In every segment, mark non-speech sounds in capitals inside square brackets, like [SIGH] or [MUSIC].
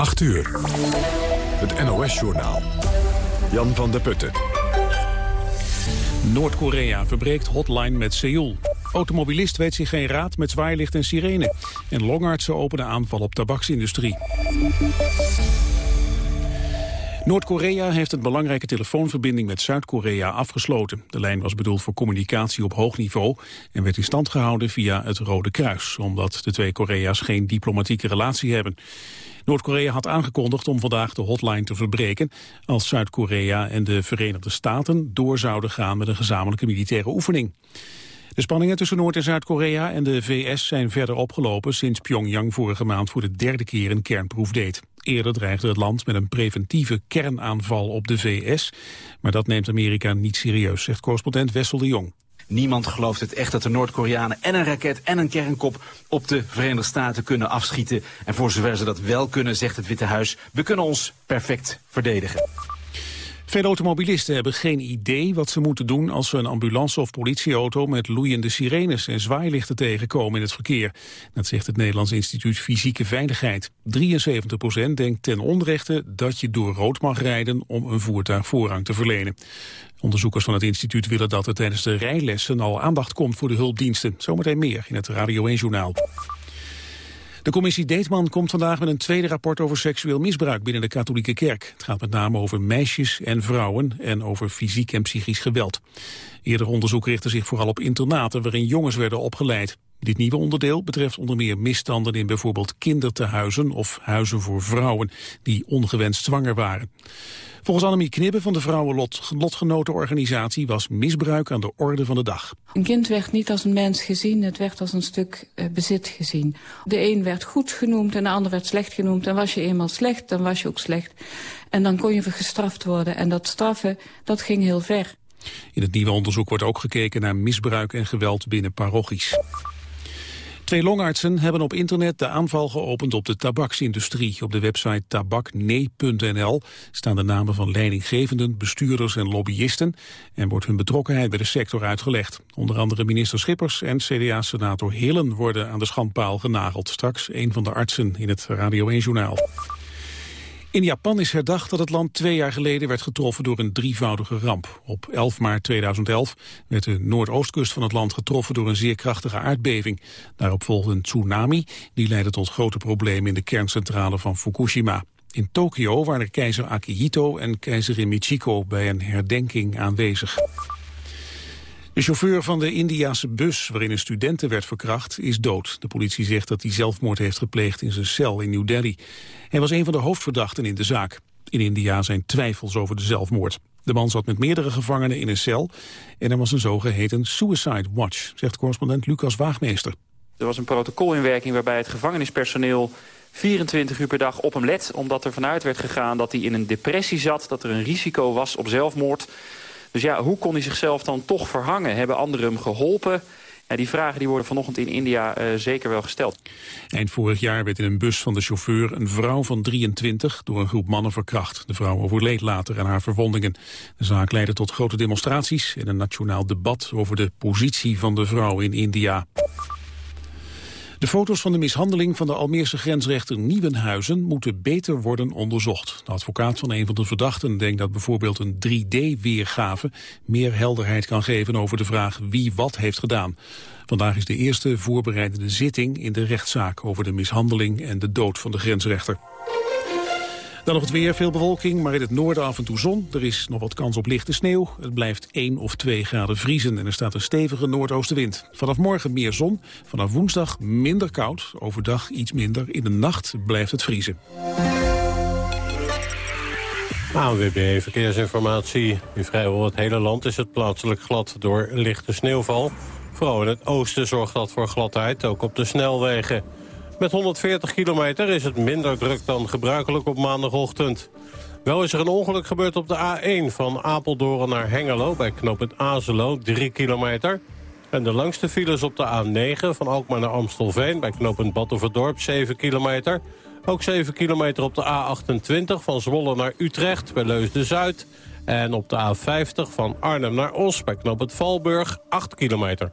8 uur. Het NOS-journaal. Jan van der Putten. Noord-Korea verbreekt hotline met Seoul. Automobilist weet zich geen raad met zwaailicht en sirene. En longartsen openen aanval op tabaksindustrie. Noord-Korea heeft een belangrijke telefoonverbinding met Zuid-Korea afgesloten. De lijn was bedoeld voor communicatie op hoog niveau en werd in stand gehouden via het Rode Kruis, omdat de twee Korea's geen diplomatieke relatie hebben. Noord-Korea had aangekondigd om vandaag de hotline te verbreken als Zuid-Korea en de Verenigde Staten door zouden gaan met een gezamenlijke militaire oefening. De spanningen tussen Noord- en Zuid-Korea en de VS zijn verder opgelopen sinds Pyongyang vorige maand voor de derde keer een kernproef deed. Eerder dreigde het land met een preventieve kernaanval op de VS, maar dat neemt Amerika niet serieus, zegt correspondent Wessel de Jong. Niemand gelooft het echt dat de Noord-Koreanen en een raket en een kernkop op de Verenigde Staten kunnen afschieten. En voor zover ze dat wel kunnen, zegt het Witte Huis, we kunnen ons perfect verdedigen. Veel automobilisten hebben geen idee wat ze moeten doen als ze een ambulance of politieauto met loeiende sirenes en zwaailichten tegenkomen in het verkeer. Dat zegt het Nederlands Instituut Fysieke Veiligheid. 73% denkt ten onrechte dat je door rood mag rijden om een voertuig voorrang te verlenen. Onderzoekers van het instituut willen dat er tijdens de rijlessen al aandacht komt voor de hulpdiensten. Zometeen meer in het Radio 1-journaal. De commissie Deetman komt vandaag met een tweede rapport over seksueel misbruik binnen de katholieke kerk. Het gaat met name over meisjes en vrouwen en over fysiek en psychisch geweld. Eerder onderzoek richtte zich vooral op internaten waarin jongens werden opgeleid. Dit nieuwe onderdeel betreft onder meer misstanden in bijvoorbeeld kindertehuizen of huizen voor vrouwen die ongewenst zwanger waren. Volgens Annemie Knibbe van de Vrouwenlotgenotenorganisatie was misbruik aan de orde van de dag. Een kind werd niet als een mens gezien, het werd als een stuk uh, bezit gezien. De een werd goed genoemd en de ander werd slecht genoemd. En was je eenmaal slecht, dan was je ook slecht. En dan kon je gestraft worden. En dat straffen, dat ging heel ver. In het nieuwe onderzoek wordt ook gekeken naar misbruik en geweld binnen parochies. Twee longartsen hebben op internet de aanval geopend op de tabaksindustrie. Op de website tabaknee.nl staan de namen van leidinggevenden, bestuurders en lobbyisten en wordt hun betrokkenheid bij de sector uitgelegd. Onder andere minister Schippers en CDA-senator Hillen worden aan de schandpaal genageld. Straks een van de artsen in het Radio 1-journaal. In Japan is herdacht dat het land twee jaar geleden werd getroffen door een drievoudige ramp. Op 11 maart 2011 werd de noordoostkust van het land getroffen door een zeer krachtige aardbeving. Daarop volgde een tsunami, die leidde tot grote problemen in de kerncentrale van Fukushima. In Tokio waren keizer Akihito en keizerin Michiko bij een herdenking aanwezig. De chauffeur van de Indiase bus waarin een studenten werd verkracht is dood. De politie zegt dat hij zelfmoord heeft gepleegd in zijn cel in New Delhi. Hij was een van de hoofdverdachten in de zaak. In India zijn twijfels over de zelfmoord. De man zat met meerdere gevangenen in een cel en er was een zogeheten suicide watch, zegt correspondent Lucas Waagmeester. Er was een protocol in werking waarbij het gevangenispersoneel 24 uur per dag op hem let... omdat er vanuit werd gegaan dat hij in een depressie zat... dat er een risico was op zelfmoord. Dus ja, hoe kon hij zichzelf dan toch verhangen? Hebben anderen hem geholpen? Die vragen die worden vanochtend in India uh, zeker wel gesteld. Eind vorig jaar werd in een bus van de chauffeur een vrouw van 23 door een groep mannen verkracht. De vrouw overleed later aan haar verwondingen. De zaak leidde tot grote demonstraties en een nationaal debat over de positie van de vrouw in India. De foto's van de mishandeling van de Almeerse grensrechter Nieuwenhuizen moeten beter worden onderzocht. De advocaat van een van de verdachten denkt dat bijvoorbeeld een 3D-weergave meer helderheid kan geven over de vraag wie wat heeft gedaan. Vandaag is de eerste voorbereidende zitting in de rechtszaak over de mishandeling en de dood van de grensrechter. Dan nog het weer, veel bewolking, maar in het noorden af en toe zon. Er is nog wat kans op lichte sneeuw. Het blijft 1 of 2 graden vriezen en er staat een stevige noordoostenwind. Vanaf morgen meer zon, vanaf woensdag minder koud. Overdag iets minder, in de nacht blijft het vriezen. ANWB Verkeersinformatie. In vrijwel het hele land is het plaatselijk glad door lichte sneeuwval. Vooral in het oosten zorgt dat voor gladheid, ook op de snelwegen. Met 140 kilometer is het minder druk dan gebruikelijk op maandagochtend. Wel is er een ongeluk gebeurd op de A1 van Apeldoorn naar Hengelo... bij knooppunt Azelo, 3 kilometer. En de langste files op de A9 van Alkmaar naar Amstelveen... bij knooppunt Battenverdorp, 7 kilometer. Ook 7 kilometer op de A28 van Zwolle naar Utrecht bij Leusden-Zuid. En op de A50 van Arnhem naar Os bij knooppunt Valburg, 8 kilometer.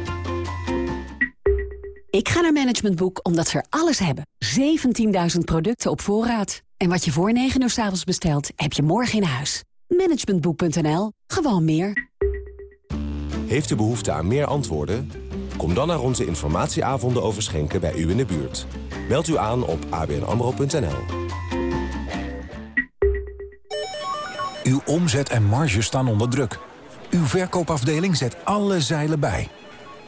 Ik ga naar Management Boek omdat ze er alles hebben. 17.000 producten op voorraad. En wat je voor 9 uur s avonds bestelt, heb je morgen in huis. Managementboek.nl. Gewoon meer. Heeft u behoefte aan meer antwoorden? Kom dan naar onze informatieavonden over schenken bij u in de buurt. Meld u aan op abnamro.nl. Uw omzet en marge staan onder druk. Uw verkoopafdeling zet alle zeilen bij.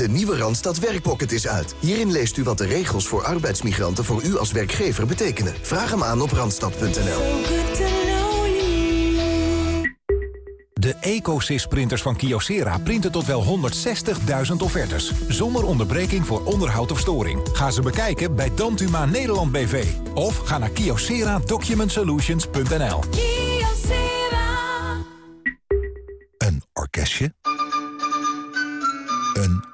De nieuwe Randstad Werkpocket is uit. Hierin leest u wat de regels voor arbeidsmigranten voor u als werkgever betekenen. Vraag hem aan op randstad.nl. De EcoSys printers van Kyocera printen tot wel 160.000 offertes. Zonder onderbreking voor onderhoud of storing. Ga ze bekijken bij Dantuma Nederland BV. Of ga naar kyocera-document-solutions.nl. Een orkestje. Een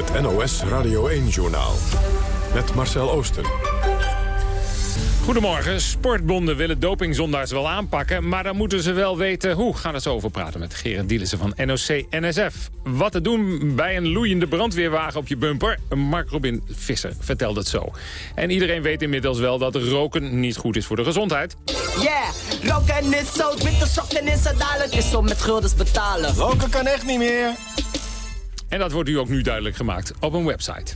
Het NOS Radio 1-journaal. Met Marcel Oosten. Goedemorgen. Sportbonden willen dopingzondaars wel aanpakken... maar dan moeten ze wel weten hoe. Gaan het zo over praten met Gerard Dielissen van NOC-NSF. Wat te doen bij een loeiende brandweerwagen op je bumper? Mark Robin Visser vertelt het zo. En iedereen weet inmiddels wel dat roken niet goed is voor de gezondheid. Yeah, roken is zo, witte sokken is het dadelijk is zo met guldens betalen. Roken kan echt niet meer. En dat wordt u ook nu duidelijk gemaakt op een website.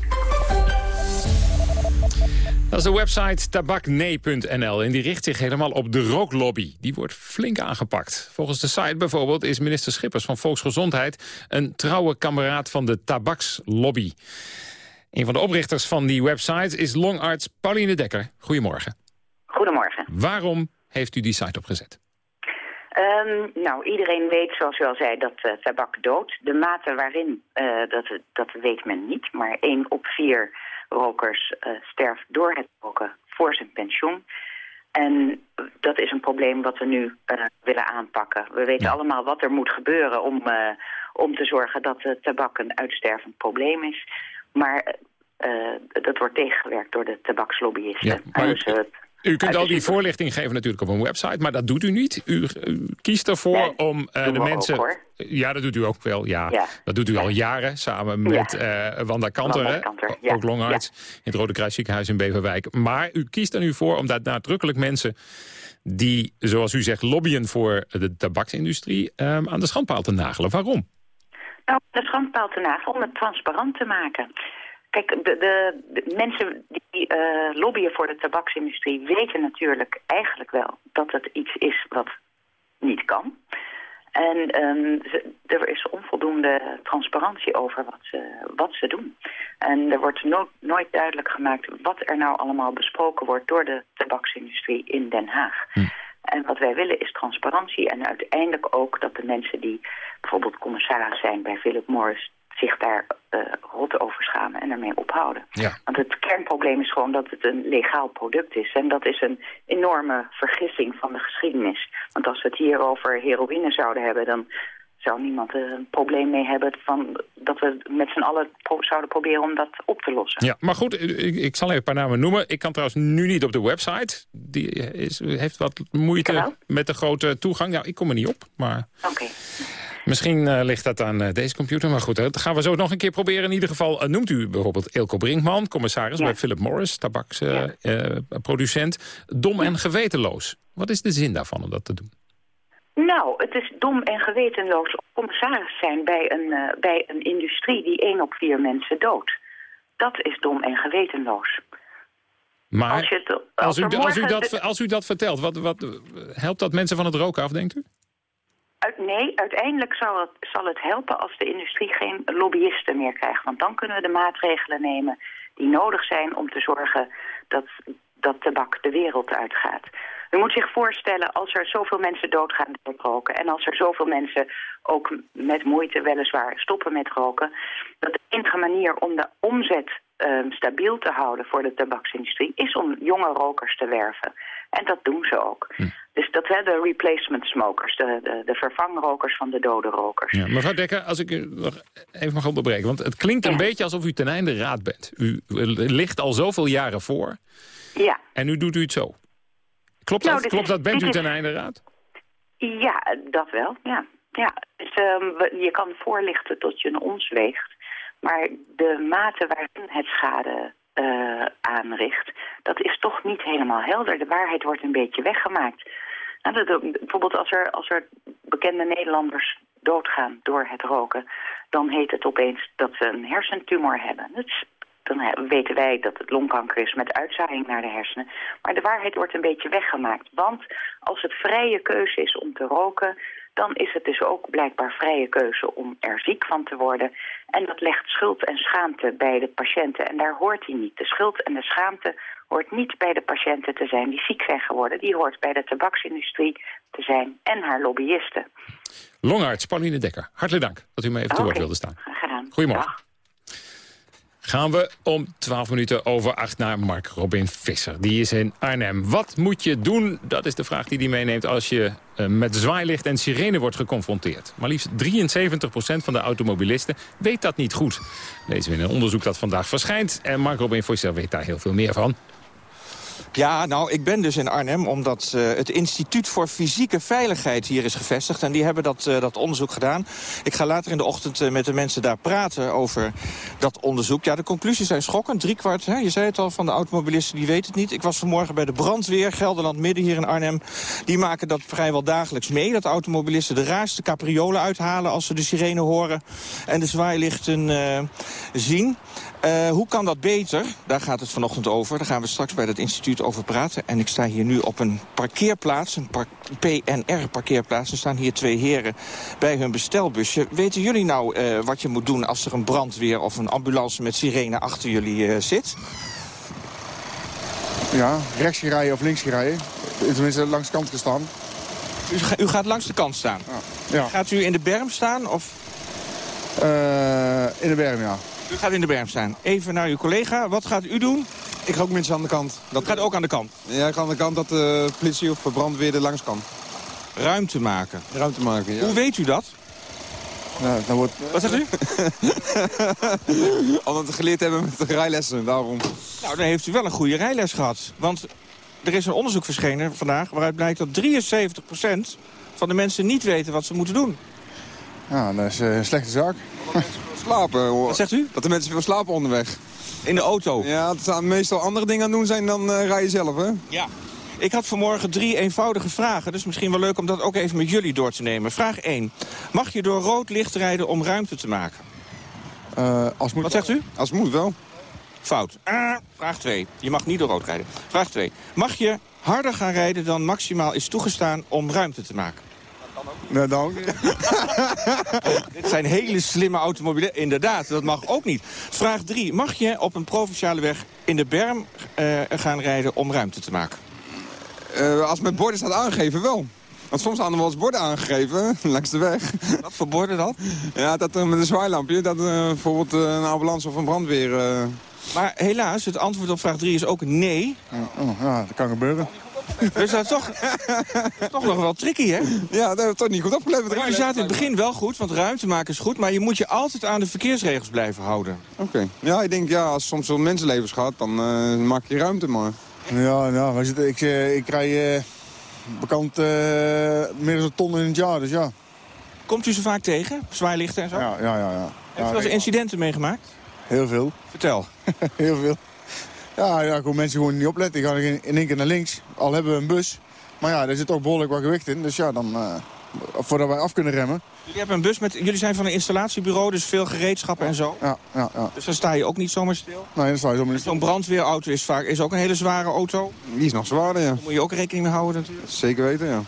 Dat is de website tabaknee.nl en die richt zich helemaal op de rooklobby. Die wordt flink aangepakt. Volgens de site bijvoorbeeld is minister Schippers van Volksgezondheid... een trouwe kameraad van de tabakslobby. Een van de oprichters van die website is longarts Pauline Dekker. Goedemorgen. Goedemorgen. Waarom heeft u die site opgezet? Um, nou, iedereen weet, zoals u al zei, dat uh, tabak doodt. De mate waarin, uh, dat, dat weet men niet. Maar één op vier rokers uh, sterft door het roken voor zijn pensioen. En dat is een probleem wat we nu willen aanpakken. We weten allemaal wat er moet gebeuren om, om te zorgen dat de tabak een uitstervend probleem is. Maar dat wordt tegengewerkt door de tabakslobbyisten. Ja, maar... Dus, u kunt al die voorlichting geven natuurlijk op een website, maar dat doet u niet. U, kiest ervoor nee, om uh, de mensen... Ook, ja, dat doet u ook wel, ja. ja. Dat doet u al jaren, samen met ja. uh, Wanda Kanter, Wanda Kanter ook longarts in het Rode Kruis ziekenhuis in Beverwijk. Maar u kiest er nu voor om daar nadrukkelijk mensen die, zoals u zegt, lobbyen voor de tabaksindustrie, um, aan de schandpaal te nagelen. Waarom? Nou, de schandpaal te nagelen om het transparant te maken. Kijk, de, de, de mensen die uh, lobbyen voor de tabaksindustrie weten natuurlijk eigenlijk wel dat het iets is wat niet kan. En um, ze, er is onvoldoende transparantie over wat ze, wat ze doen. En er wordt no nooit duidelijk gemaakt wat er nou allemaal besproken wordt door de tabaksindustrie in Den Haag. Hm. En wat wij willen is transparantie en uiteindelijk ook dat de mensen die bijvoorbeeld commissaris zijn bij Philip Morris zich daar uh, rot over schamen en ermee ophouden. Ja. Want het kernprobleem is gewoon dat het een legaal product is. En dat is een enorme vergissing van de geschiedenis. Want als we het hier over heroïne zouden hebben... dan zou niemand een probleem mee hebben van dat we met z'n allen pro zouden proberen om dat op te lossen. Ja, maar goed, ik, ik, zal even een paar namen noemen. Ik kan trouwens nu niet op de website. Die is, heeft wat moeite met de grote toegang. Nou, ik kom er niet op, maar... Oké. Misschien eh, ligt dat aan eh, deze computer, maar goed, dat gaan we zo nog een keer proberen. In ieder geval eh, noemt u bijvoorbeeld Ilko Brinkman, commissaris bij Philip Morris, tabaksproducent. dom en gewetenloos. Wat is de zin daarvan om dat te doen? Nou, het is dom en gewetenloos om commissaris zijn bij een, bij een industrie die één op vier mensen doodt. Dat is dom en gewetenloos. Maar als, als, u, als, u, dat, als u dat vertelt, wat, wat, helpt dat mensen van het roken af, denkt u? Nee, uiteindelijk zal het, zal het helpen als de industrie geen lobbyisten meer krijgt. Want dan kunnen we de maatregelen nemen die nodig zijn om te zorgen dat, dat tabak de wereld uitgaat. U moet zich voorstellen, als er zoveel mensen doodgaan door roken... en als er zoveel mensen ook met moeite weliswaar stoppen met roken... dat de enige manier om de omzet uh, stabiel te houden voor de tabaksindustrie... is om jonge rokers te werven. En dat doen ze ook. Hm. Dus dat zijn de replacement smokers, de, de, de, vervangrokers van de dode rokers. Ja, mevrouw Dekker, als ik u nog even mag onderbreken... want het klinkt een beetje alsof u ten einde raad bent. U ligt al zoveel jaren voor ja. en nu doet u het zo. Klopt nou, dat? Klopt dat? Bent u ten einde raad? Ja, dat wel, ja. ja. Dus, um, je kan voorlichten tot je een ons weegt. Maar de mate waarin het schade uh, aanricht, dat is toch niet helemaal helder. De waarheid wordt een beetje weggemaakt. Nou, dat, bijvoorbeeld als er, als er bekende Nederlanders doodgaan door het roken... dan heet het opeens dat ze een hersentumor hebben. Dan weten wij dat het longkanker is met uitzaaiing naar de hersenen. Maar de waarheid wordt een beetje weggemaakt. Want als het vrije keuze is om te roken... dan is het dus ook blijkbaar vrije keuze om er ziek van te worden. En dat legt schuld en schaamte bij de patiënten. En daar hoort hij niet. De schuld en de schaamte hoort niet bij de patiënten te zijn die ziek zijn geworden. Die hoort bij de tabaksindustrie te zijn en haar lobbyisten. Longarts Pauline Dekker, hartelijk dank dat u mij even te woord wilde staan. Gedaan. Goedemorgen gaan we om 12 minuten over 8 naar Mark Robin Visser. Die is in Arnhem. Wat moet je doen? Dat is de vraag die hij meeneemt als je uh, met zwaailicht en sirene wordt geconfronteerd. Maar liefst 73% van de automobilisten weet dat niet goed. Lezen we in een onderzoek dat vandaag verschijnt. En Mark Robin Visser weet daar heel veel meer van. Ja, nou, ik ben dus in Arnhem omdat uh, het Instituut voor Fysieke Veiligheid hier is gevestigd. En die hebben dat, uh, dat onderzoek gedaan. Ik ga later in de ochtend uh, met de mensen daar praten over dat onderzoek. Ja, de conclusies zijn schokkend. Driekwart, hè, je zei het al, van de automobilisten, die weet het niet. Ik was vanmorgen bij de brandweer, Gelderland Midden hier in Arnhem. Die maken dat vrijwel dagelijks mee. Dat automobilisten de raarste capriolen uithalen als ze de sirene horen. En de zwaailichten zien. Uh, hoe kan dat beter? Daar gaat het vanochtend over. Daar gaan we straks bij het instituut over praten. En ik sta hier nu op een parkeerplaats, een par PNR-parkeerplaats. Er staan hier twee heren bij hun bestelbusje. Weten jullie nou uh, wat je moet doen als er een brandweer of een ambulance met sirene achter jullie uh, zit? Ja, rechts rijden of links rijden. Tenminste, langs de kant gestaan. U, u, gaat langs de kant staan? Ja. ja. Gaat u in de berm staan? Of? in de berm, ja. U gaat in de berm staan. Even naar uw collega. Wat gaat u doen? Ik ga ook mensen aan de kant. Dat gaat ook aan de kant? Ja, ik ga aan de kant dat de politie of brandweer er langs kan. Ruimte maken? Ruimte maken, ja. Hoe weet u dat? Ja, dan wordt... Wat zegt u? [LAUGHS] Omdat we geleerd hebben met de rijlessen, daarom. Nou, dan heeft u wel een goede rijles gehad. Want er is een onderzoek verschenen vandaag... waaruit blijkt dat 73% van de mensen niet weten wat ze moeten doen. Ja, dat is een slechte zaak slapen. Wat zegt u? Dat de mensen veel slapen onderweg. In de auto? Ja, dat ze meestal andere dingen aan doen zijn dan uh, rij je zelf, hè? Ja. Ik had vanmorgen drie eenvoudige vragen. Dus misschien wel leuk om dat ook even met jullie door te nemen. Vraag 1. Mag je door rood licht rijden om ruimte te maken? Uh, als moet Wat zegt u? Als moet wel. Fout. Uh, vraag 2. Je mag niet door rood rijden. Vraag 2. Mag je harder gaan rijden dan maximaal is toegestaan om ruimte te maken? Nee, dan [LAUGHS] Dit zijn hele slimme automobielen. Inderdaad, dat mag ook niet. Vraag 3. Mag je op een provinciale weg in de berm uh, gaan rijden om ruimte te maken? Uh, als met borden staat aangegeven, wel. Want soms er wel eens borden aangegeven, [LAUGHS] langs de weg. Wat voor borden dan? Ja, dat uh, met een zwaailampje, dat bijvoorbeeld een ambulance of een brandweer... Maar helaas, het antwoord op vraag 3 is ook nee. Oh, ja, dat kan gebeuren. Dus dat is toch, toch nog wel tricky, hè? Ja, dat hebben toch niet goed opgelet. Maar u zaten in het begin wel goed, want ruimte maken is goed... maar je moet je altijd aan de verkeersregels blijven houden. Oké. Ja, ik denk, ja, als soms wel mensenlevens gaat, dan uh, maak je ruimte maar. Ja, ja ik, ik, ik rij uh, bekend uh, meer dan een ton in het jaar, dus ja. Komt u ze vaak tegen? Zwaailichten en zo? Ja, ja, ja. ja. Heeft u wel eens incidenten meegemaakt? Heel veel. Vertel. [LAUGHS] Heel veel. Ja, ja, gewoon mensen gewoon niet opletten. Die gaan in in één keer naar links. Al hebben we een bus. Maar ja, daar zit ook behoorlijk wat gewicht in. Dus ja, dan... eh, voordat wij af kunnen remmen. Jullie hebben een bus met... Jullie zijn van een installatiebureau, dus veel gereedschappen en zo. Ja, ja, ja. Dus dan sta je ook niet zomaar stil. Nee, dan sta je zo maar Zo'n brandweerauto is, vaak, is ook een hele zware auto. Die is nog zwaarder, ja. Daar moet je ook rekening mee houden natuurlijk. Zeker weten, ja.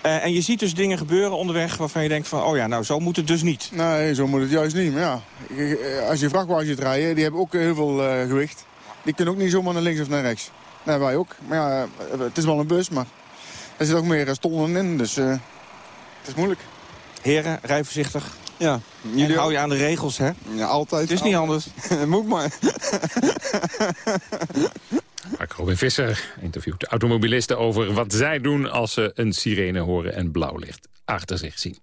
Eh, en je ziet dus dingen gebeuren onderweg waarvan je denkt van... oh ja, nou zo moet het dus niet. Nee, zo moet het juist niet. Maar ja, eh, als je vrachtwagens ziet rijden, die hebben ook heel veel gewicht. Die kunnen ook niet zomaar naar links of naar rechts. Nee, wij ook. Maar ja, eh, het is wel een bus, maar er zit ook meer eh, stonden in. Dus eh, het is moeilijk. Heren, rij voorzichtig. Ja. Jullie hou je aan de regels, hè? Ja, altijd. Het is niet anders. [LAUGHS] Moet maar. [LAUGHS] Mark Robin Visser interviewt de automobilisten over wat zij doen... als ze een sirene horen en blauw licht achter zich zien.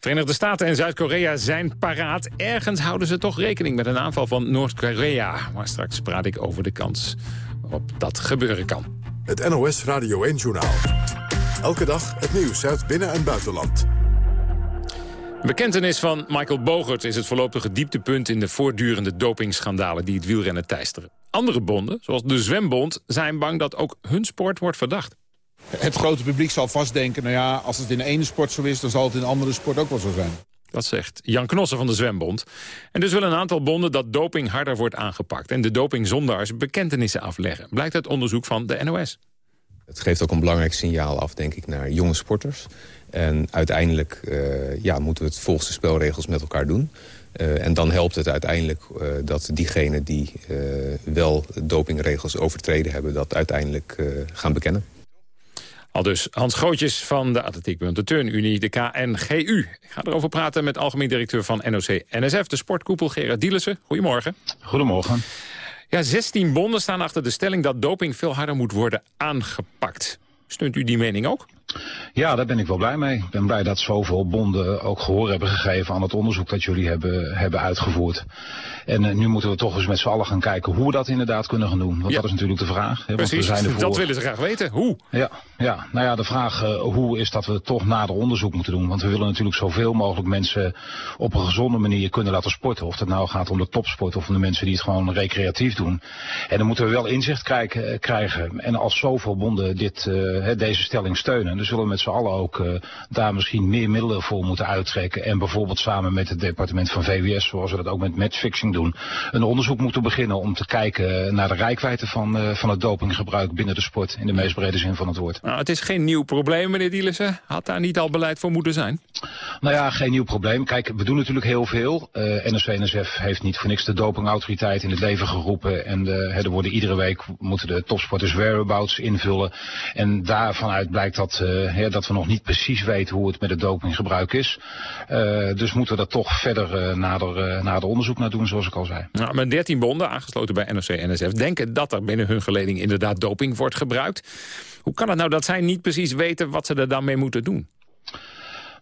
Verenigde Staten en Zuid-Korea zijn paraat. Ergens houden ze toch rekening met een aanval van Noord-Korea. Maar straks praat ik over de kans waarop dat gebeuren kan. Het NOS Radio 1-journaal. Elke dag het nieuws uit binnen- en buitenland. Bekentenis van Michael Bogert is het voorlopige dieptepunt... in de voortdurende dopingschandalen die het wielrennen teisteren. Andere bonden, zoals de Zwembond, zijn bang dat ook hun sport wordt verdacht. Het grote publiek zal vastdenken, nou ja, als het in de ene sport zo is... dan zal het in een andere sport ook wel zo zijn. Dat zegt Jan Knossen van de Zwembond. En dus willen een aantal bonden dat doping harder wordt aangepakt... en de dopingzondaars bekentenissen afleggen. Blijkt uit onderzoek van de NOS. Het geeft ook een belangrijk signaal af, denk ik, naar jonge sporters. En uiteindelijk eh, ja, moeten we het volgens de spelregels met elkaar doen. Uh, en dan helpt het uiteindelijk uh, dat diegenen die wel dopingregels overtreden hebben... dat uiteindelijk gaan bekennen. Al dus Hans Grootjes van de Atletiekbund, de Turnunie, de KNGU. Ik ga erover praten met algemeen directeur van NOC-NSF... de sportkoepel Gerard Dielissen. Goedemorgen. Goedemorgen. Ja, 16 bonden staan achter de stelling dat doping veel harder moet worden aangepakt. Steunt u die mening ook? Ja, daar ben ik wel blij mee. Ik ben blij dat zoveel bonden ook gehoor hebben gegeven aan het onderzoek dat jullie hebben, hebben uitgevoerd. En uh, nu moeten we toch eens met z'n allen gaan kijken hoe we dat inderdaad kunnen gaan doen. Want ja. dat is natuurlijk de vraag. Hè, Precies, we zijn ervoor... dat willen ze graag weten. Hoe? Ja, ja. nou ja, de vraag uh, hoe is dat we toch nader onderzoek moeten doen. Want we willen natuurlijk zoveel mogelijk mensen op een gezonde manier kunnen laten sporten. Of het nou gaat om de topsport of om de mensen die het gewoon recreatief doen. En dan moeten we wel inzicht krijgen. krijgen. En als zoveel bonden dit, uh, deze stelling steunen, dan zullen we met z'n allen ook daar misschien meer middelen voor moeten uittrekken. En bijvoorbeeld samen met het departement van VWS, zoals we dat ook met matchfixing doen, een onderzoek moeten beginnen om te kijken naar de rijkwijde van, uh, van het dopinggebruik binnen de sport. In de meest brede zin van het woord. Nou, het is geen nieuw probleem, meneer Dielissen. Had daar niet al beleid voor moeten zijn? Nou ja, geen nieuw probleem. Kijk, we doen natuurlijk heel veel. Uh, NSV-NSF heeft niet voor niks de dopingautoriteit in het leven geroepen. En de, er worden iedere week moeten de topsporters whereabouts invullen. En daarvanuit blijkt dat, he, dat we nog niet precies weten hoe het met het dopinggebruik is. dus moeten we dat toch verder nader, nader onderzoek naar doen, zoals ik al zei. Nou, met 13 bonden, aangesloten bij NOC-NSF, denken dat er binnen hun geleding inderdaad doping wordt gebruikt. Hoe kan het nou dat zij niet precies weten wat ze er dan mee moeten doen?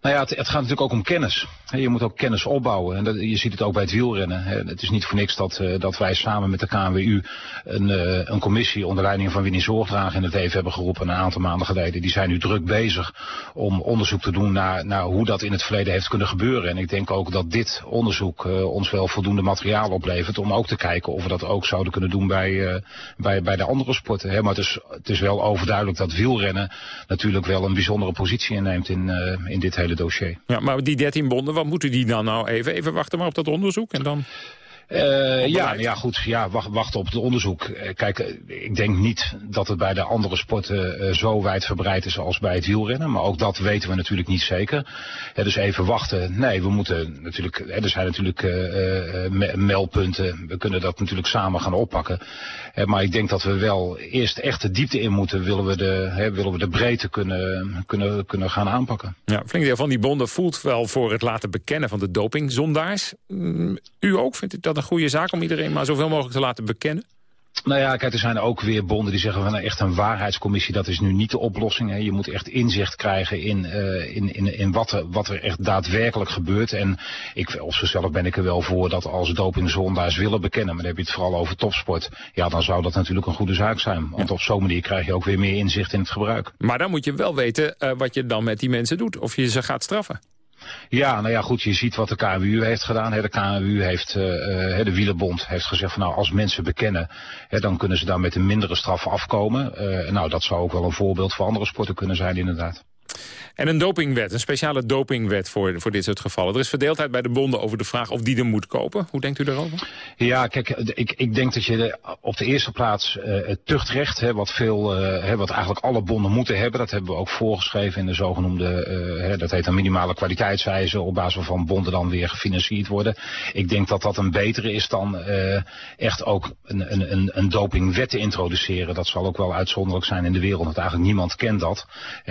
Nou ja, het, gaat natuurlijk ook om kennis. Je moet ook kennis opbouwen. En dat, je ziet het ook bij het wielrennen. Het is niet voor niks dat, uh, dat wij samen met de KNWU een, uh, een commissie onder leiding van Winnie Zorgdragen in het leven hebben geroepen een aantal maanden geleden. Die zijn nu druk bezig om onderzoek te doen naar, hoe dat in het verleden heeft kunnen gebeuren. En ik denk ook dat dit onderzoek uh, ons wel voldoende materiaal oplevert om ook te kijken of we dat ook zouden kunnen doen bij, bij, bij de andere sporten. Maar het is, het is wel overduidelijk dat wielrennen natuurlijk wel een bijzondere positie inneemt in, in dit hele dossier. Ja, maar die 13 bonden, wat moeten die dan nou even? Even wachten maar op dat onderzoek en dan... Uh, ja, ja, goed. Ja, wacht, wachten op het onderzoek. Uh, kijk, uh, ik denk niet dat het bij de andere sporten zo wijdverbreid is als bij het wielrennen. Maar ook dat weten we natuurlijk niet zeker. dus even wachten. Nee, we moeten natuurlijk... er zijn natuurlijk me meldpunten. We kunnen dat natuurlijk samen gaan oppakken. maar ik denk dat we wel eerst echt de diepte in moeten... willen we de, hè, willen we de breedte kunnen, kunnen, kunnen gaan aanpakken. Ja, flink deel van die bonden voelt wel voor het laten bekennen van de dopingzondaars. Mm, u ook? Vindt u dat een goede zaak om iedereen maar zoveel mogelijk te laten bekennen? Nou ja, kijk, er zijn ook weer bonden die zeggen van nou, echt een waarheidscommissie, dat is nu niet de oplossing. Hè. Je moet echt inzicht krijgen in, uh, in, in, in wat, er, wat er echt daadwerkelijk gebeurt. En ik, op zichzelf ben ik er wel voor dat als dopingzondaars willen bekennen, maar dan heb je het vooral over topsport, ja, dan zou dat natuurlijk een goede zaak zijn. Want op zo'n manier krijg je ook weer meer inzicht in het gebruik. Maar dan moet je wel weten uh, wat je dan met die mensen doet, of je ze gaat straffen. Ja, nou ja, goed, je ziet wat de KWU heeft gedaan. De KWU heeft, uh, de Wielerbond heeft gezegd van nou, als mensen bekennen, dan kunnen ze daar met een mindere straf afkomen. Uh, nou, dat zou ook wel een voorbeeld voor andere sporten kunnen zijn inderdaad. En een dopingwet, een speciale dopingwet voor, voor dit soort gevallen. Er is verdeeldheid bij de bonden over de vraag of die er moet kopen. Hoe denkt u daarover? Ja, kijk, ik, ik denk dat je op de eerste plaats uh, het tuchtrecht, hè, wat, veel, uh, hè, wat eigenlijk alle bonden moeten hebben, dat hebben we ook voorgeschreven in de zogenoemde, uh, hè, dat heet een minimale kwaliteitseisen, op basis waarvan bonden dan weer gefinancierd worden. Ik denk dat dat een betere is dan echt ook een, een, een, een dopingwet te introduceren. Dat zal ook wel uitzonderlijk zijn in de wereld, want eigenlijk niemand kent dat.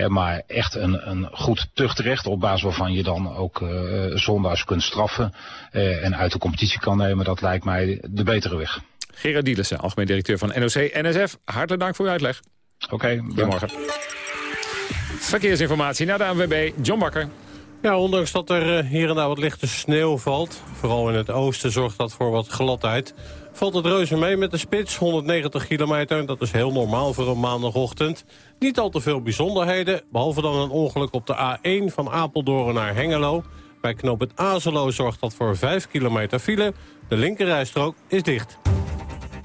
Maar echt een, een goed tuchtrecht op basis waarvan je dan ook uh, zondags kunt straffen uh, en uit de competitie kan nemen. Dat lijkt mij de betere weg. Gerard Dielissen, algemeen directeur van NOC-NSF. Hartelijk dank voor uw uitleg. Oké, okay, goedemorgen. Verkeersinformatie naar de ANWB, John Bakker. Ja, ondanks dat er hier en daar wat lichte sneeuw valt... vooral in het oosten zorgt dat voor wat gladheid... valt het reuze mee met de spits, 190 kilometer. Dat is heel normaal voor een maandagochtend. Niet al te veel bijzonderheden, behalve dan een ongeluk op de A1 van Apeldoorn naar Hengelo. Bij knoop het Azelo zorgt dat voor 5 kilometer file. De linkerrijstrook is dicht.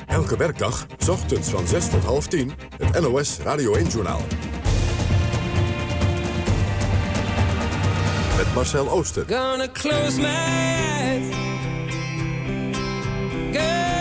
Elke werkdag, s ochtends van 6 tot half 10, het NOS Radio 1-journaal. Met Marcel Ooster. Gonna close my eyes. Gonna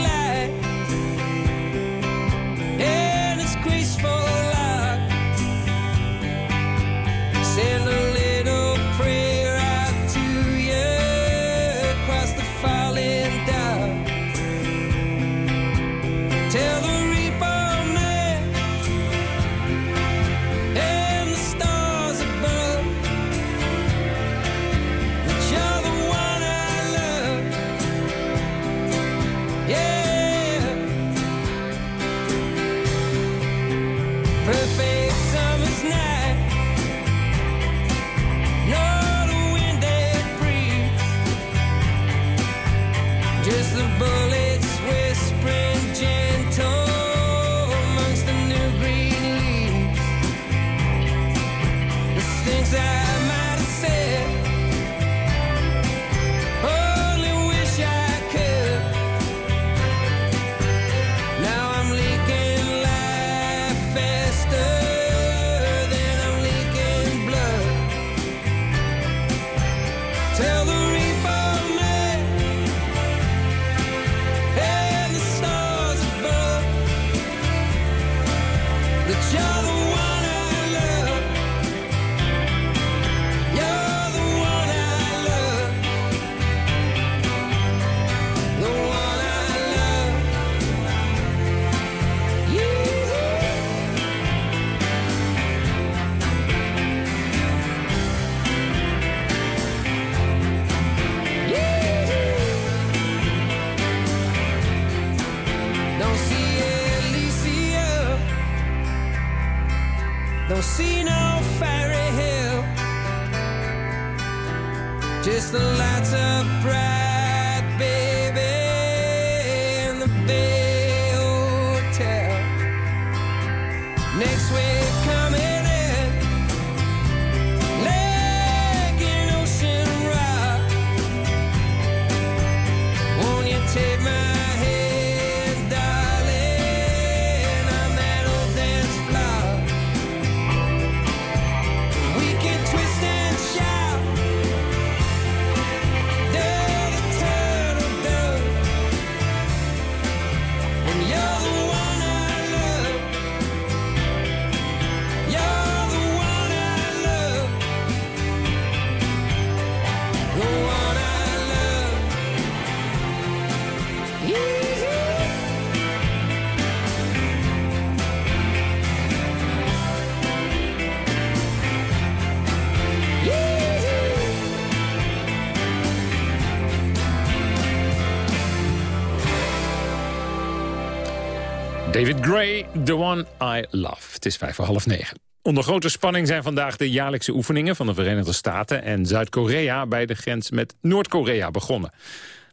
David Gray, The One I Love. Het is vijf voor half negen. Onder grote spanning zijn vandaag de jaarlijkse oefeningen van de Verenigde Staten en Zuid-Korea bij de grens met Noord-Korea begonnen.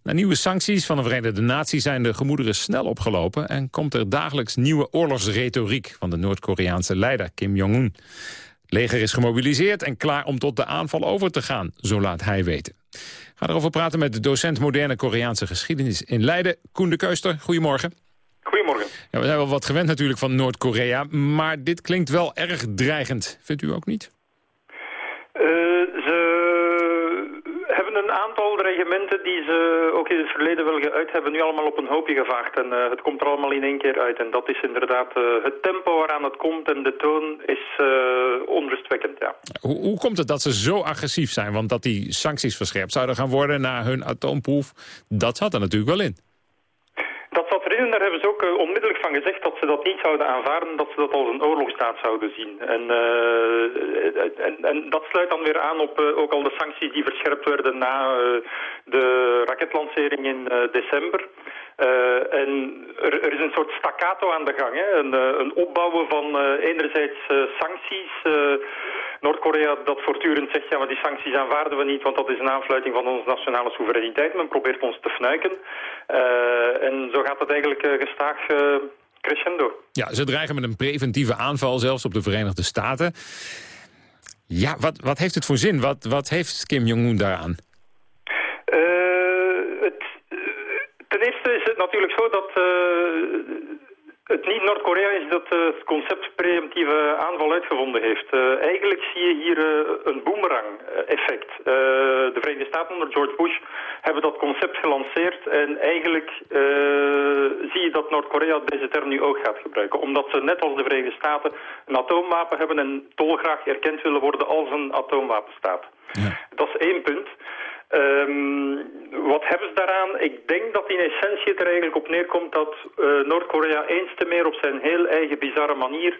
Na nieuwe sancties van de Verenigde Naties zijn de gemoederen snel opgelopen en komt er dagelijks nieuwe oorlogsretoriek van de Noord-Koreaanse leider Kim Jong-un. Het leger is gemobiliseerd en klaar om tot de aanval over te gaan, zo laat hij weten. Ik ga erover praten met de docent moderne Koreaanse geschiedenis in Leiden, Koen de Keuster. Goedemorgen. Goedemorgen. Ja, we zijn wel wat gewend natuurlijk van Noord-Korea, maar dit klinkt wel erg dreigend. Vindt u ook niet? Uh, ze hebben een aantal dreigementen die ze ook in het verleden wel geuit hebben, nu allemaal op een hoopje gevaagd. En uh, het komt er allemaal in één keer uit. En dat is inderdaad uh, het tempo waaraan het komt en de toon is onrustwekkend, ja. Hoe, hoe komt het dat ze zo agressief zijn? Want dat die sancties verscherpt zouden gaan worden na hun atoomproef, dat zat er natuurlijk wel in. Dat zat erin, daar hebben ze ook uh, onmiddellijk van gezegd dat ze dat niet zouden aanvaarden, dat ze dat als een oorlogsstaat zouden zien. En, uh, en, en, dat sluit dan weer aan op ook al de sancties die verscherpt werden na de raketlancering in december. en er, er, is een soort staccato aan de gang, hè? Een, een opbouwen van enerzijds sancties... Noord-Korea dat voortdurend zegt, ja maar die sancties aanvaarden we niet, want dat is een aanfluiting van onze nationale soevereiniteit. Men probeert ons te fnuiken. Uh, en zo gaat het eigenlijk uh, gestaag uh, crescendo. Ja, ze dreigen met een preventieve aanval zelfs op de Verenigde Staten. Ja, wat, wat heeft het voor zin? Wat, wat heeft Kim Jong-un daaraan? ten eerste is het natuurlijk zo dat het niet Noord-Korea is dat uh, het concept preemptieve aanval uitgevonden heeft. Uh, eigenlijk zie je hier uh, een boomerang-effect. de Verenigde Staten onder George Bush hebben dat concept gelanceerd en eigenlijk zie je dat Noord-Korea deze term nu ook gaat gebruiken. Omdat ze net als de Verenigde Staten een atoomwapen hebben en dolgraag erkend willen worden als een atoomwapenstaat. Ja. Dat is één punt. Um, wat hebben ze daaraan? Ik denk dat in essentie het er eigenlijk op neerkomt dat uh, Noord-Korea eens te meer op zijn heel eigen bizarre manier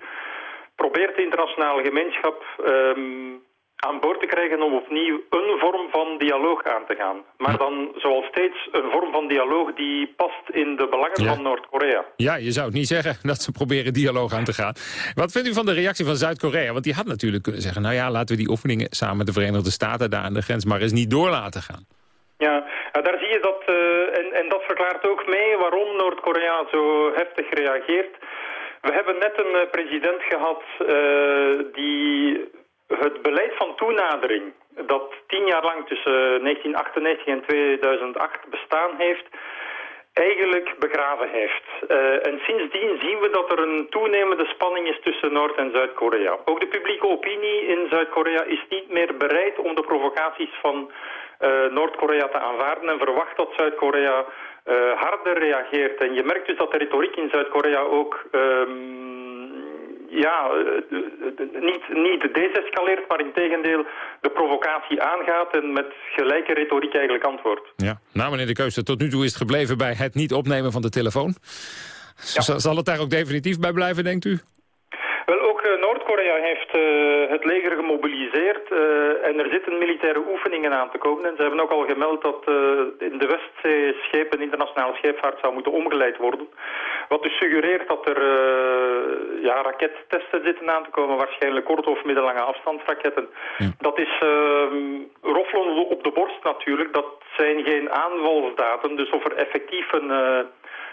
probeert de internationale gemeenschap um, aan boord te krijgen om opnieuw een vorm van dialoog aan te gaan. Maar dan zoals steeds een vorm van dialoog die past in de belangen Ja. van Noord-Korea. Ja, je zou het niet zeggen [LAUGHS] dat ze proberen dialoog aan te gaan. Wat vindt u van de reactie van Zuid-Korea? Want die had natuurlijk kunnen zeggen... nou ja, laten we die oefeningen samen met de Verenigde Staten... daar aan de grens maar eens niet door laten gaan. Ja, nou, daar zie je dat, uh, en, en dat verklaart ook mee waarom Noord-Korea zo heftig reageert. We hebben net een uh, president gehad uh, die het beleid van toenadering, dat tien jaar lang tussen 1998 en 2008 bestaan heeft, eigenlijk begraven heeft. Uh, en sindsdien zien we dat er een toenemende spanning is tussen Noord- en Zuid-Korea. Ook de publieke opinie in Zuid-Korea is niet meer bereid om de provocaties van uh, Noord-Korea te aanvaarden en verwacht dat Zuid-Korea harder reageert. En je merkt dus dat de retoriek in Zuid-Korea ook... Um, ja, niet, niet desescaleert, maar in tegendeel de provocatie aangaat en met gelijke retoriek eigenlijk antwoordt. Ja, nou meneer De Keuze, tot nu toe is het gebleven bij het niet opnemen van de telefoon. Ja. Zal het daar ook definitief bij blijven, denkt u? Wel, ook uh, Noord-Korea heeft uh, het leger gemobiliseerd uh, en er zitten militaire oefeningen aan te komen. En ze hebben ook al gemeld dat in de Westzee schepen, internationale scheepvaart zou moeten omgeleid worden. Wat dus suggereert dat er ja, rakettesten zitten aan te komen, waarschijnlijk korte of middellange afstandsraketten. Ja. Dat is roffelen op de borst natuurlijk, dat zijn geen aanvalsdaten. Dus of er effectief een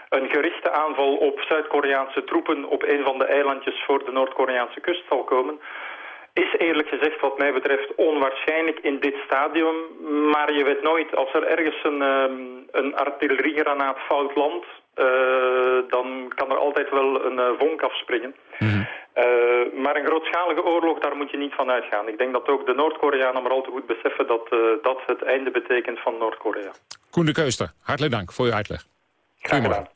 een gerichte aanval op Zuid-Koreaanse troepen op een van de eilandjes voor de Noord-Koreaanse kust zal komen, is eerlijk gezegd wat mij betreft onwaarschijnlijk in dit stadium. Maar je weet nooit, als er ergens een, um, een artilleriegranaat fout landt, uh, dan kan er altijd wel een uh, vonk afspringen. Mm -hmm. uh, maar een grootschalige oorlog, daar moet je niet van uitgaan. Ik denk dat ook de Noord-Koreanen maar al te goed beseffen dat dat het einde betekent van Noord-Korea. Koen de Keuster, hartelijk dank voor uw uitleg. Graag gedaan.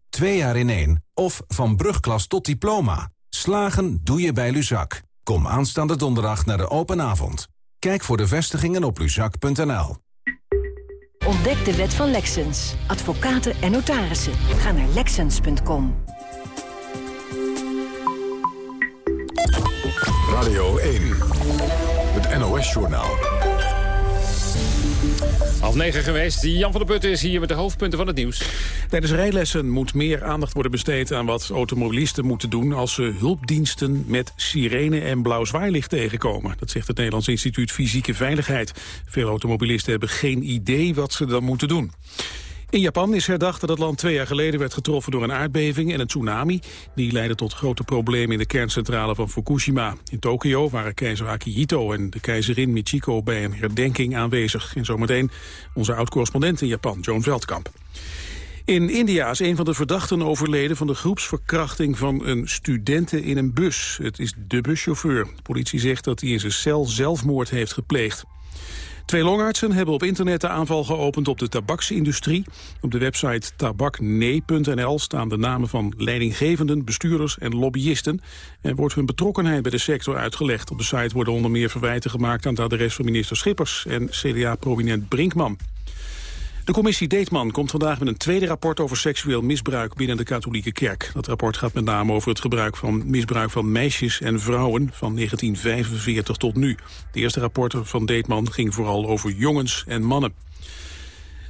Twee jaar in één. Of van brugklas tot diploma. Slagen doe je bij Luzak. Kom aanstaande donderdag naar de open avond. Kijk voor de vestigingen op luzak.nl. Ontdek de wet van Lexens. Advocaten en notarissen. Ga naar Lexens.com. Radio 1. Het NOS-journaal. Half negen geweest. Jan van der Putten is hier met de hoofdpunten van het nieuws. Tijdens rijlessen moet meer aandacht worden besteed aan wat automobilisten moeten doen als ze hulpdiensten met sirene en blauw zwaailicht tegenkomen. Dat zegt het Nederlands Instituut Fysieke Veiligheid. Veel automobilisten hebben geen idee wat ze dan moeten doen. In Japan is herdacht dat het land twee jaar geleden werd getroffen door een aardbeving en een tsunami. Die leidde tot grote problemen in de kerncentrale van Fukushima. In Tokio waren keizer Akihito en de keizerin Michiko bij een herdenking aanwezig. En zometeen onze oud-correspondent in Japan, Joan Veldkamp. In India is een van de verdachten overleden van de groepsverkrachting van een studente in een bus. Het is de buschauffeur. De politie zegt dat hij in zijn cel zelfmoord heeft gepleegd. Twee longartsen hebben op internet de aanval geopend op de tabaksindustrie. Op de website tabaknee.nl staan de namen van leidinggevenden, bestuurders en lobbyisten. En wordt hun betrokkenheid bij de sector uitgelegd. Op de site worden onder meer verwijten gemaakt aan het adres van minister Schippers en CDA-prominent Brinkman. De commissie Deetman komt vandaag met een tweede rapport over seksueel misbruik binnen de katholieke kerk. Dat rapport gaat met name over het gebruik van misbruik van meisjes en vrouwen van 1945 tot nu. De eerste rapport van Deetman ging vooral over jongens en mannen.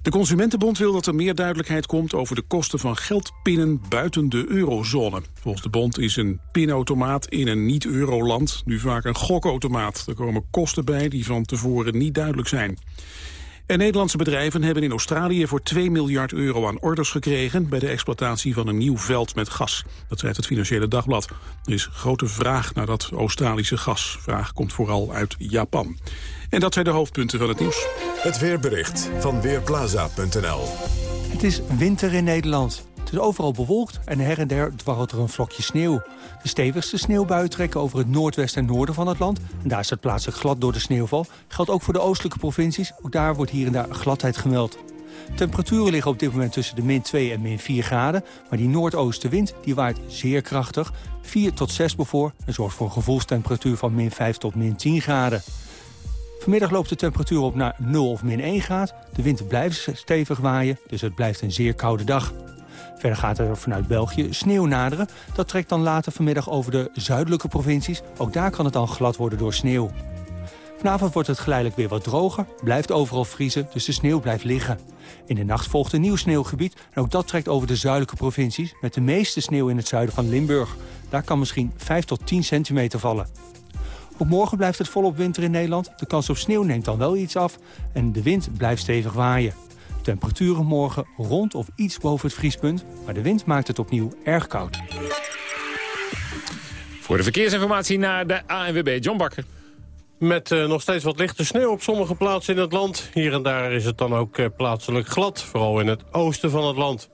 De Consumentenbond wil dat er meer duidelijkheid komt over de kosten van geldpinnen buiten de eurozone. Volgens de bond is een pinautomaat in een niet-euroland nu vaak een gokautomaat. Er komen kosten bij die van tevoren niet duidelijk zijn. En Nederlandse bedrijven hebben in Australië voor 2 miljard euro aan orders gekregen bij de exploitatie van een nieuw veld met gas. Dat schrijft het Financiële Dagblad. Er is grote vraag naar dat Australische gas. Vraag komt vooral uit Japan. En dat zijn de hoofdpunten van het nieuws. Het weerbericht van Weerplaza.nl Het is winter in Nederland. Het is overal bewolkt en her en der dwarrelt er een vlokje sneeuw. De stevigste sneeuwbuien trekken over het noordwesten en noorden van het land. En daar is het plaatselijk glad door de sneeuwval. Geldt ook voor de oostelijke provincies. Ook daar wordt hier en daar gladheid gemeld. Temperaturen liggen op dit moment tussen de min 2 en min 4 graden. Maar die noordoostenwind die waait zeer krachtig. 4 tot 6 bevoor en zorgt voor een gevoelstemperatuur van min 5 tot min 10 graden. Vanmiddag loopt de temperatuur op naar 0 of min 1 graad. De wind blijft stevig waaien, dus het blijft een zeer koude dag. Verder gaat er vanuit België sneeuw naderen. Dat trekt dan later vanmiddag over de zuidelijke provincies. Ook daar kan het dan glad worden door sneeuw. Vanavond wordt het geleidelijk weer wat droger, blijft overal vriezen, dus de sneeuw blijft liggen. In de nacht volgt een nieuw sneeuwgebied en ook dat trekt over de zuidelijke provincies... met de meeste sneeuw in het zuiden van Limburg. Daar kan misschien 5 tot 10 centimeter vallen. Ook morgen blijft het volop winter in Nederland. De kans op sneeuw neemt dan wel iets af en de wind blijft stevig waaien. Temperaturen morgen rond of iets boven het vriespunt, maar de wind maakt het opnieuw erg koud. Voor de verkeersinformatie naar de ANWB, John Bakker. Met uh, nog steeds wat lichte sneeuw op sommige plaatsen in het land. Hier en daar is het dan ook uh, plaatselijk glad, vooral in het oosten van het land.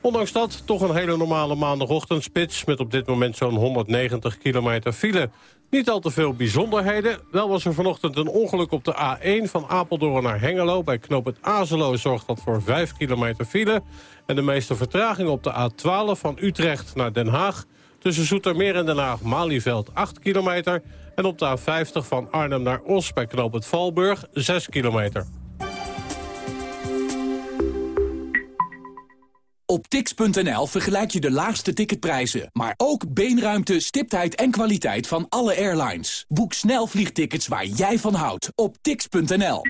Ondanks dat toch een hele normale maandagochtendspits... met op dit moment zo'n 190 kilometer file. Niet al te veel bijzonderheden. Wel was er vanochtend een ongeluk op de A1 van Apeldoorn naar Hengelo. Bij knoop het Azelo zorgt dat voor 5 kilometer file. En de meeste vertraging op de A12 van Utrecht naar Den Haag. Tussen Zoetermeer en Den Haag-Malieveld 8 kilometer. En op de A50 van Arnhem naar Os bij knoop het Valburg 6 kilometer. Op tix.nl vergelijk je de laagste ticketprijzen, maar ook beenruimte, stiptheid en kwaliteit van alle airlines. Boek snel vliegtickets waar jij van houdt op tix.nl.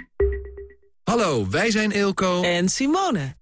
Hallo, wij zijn Eelco en Simone.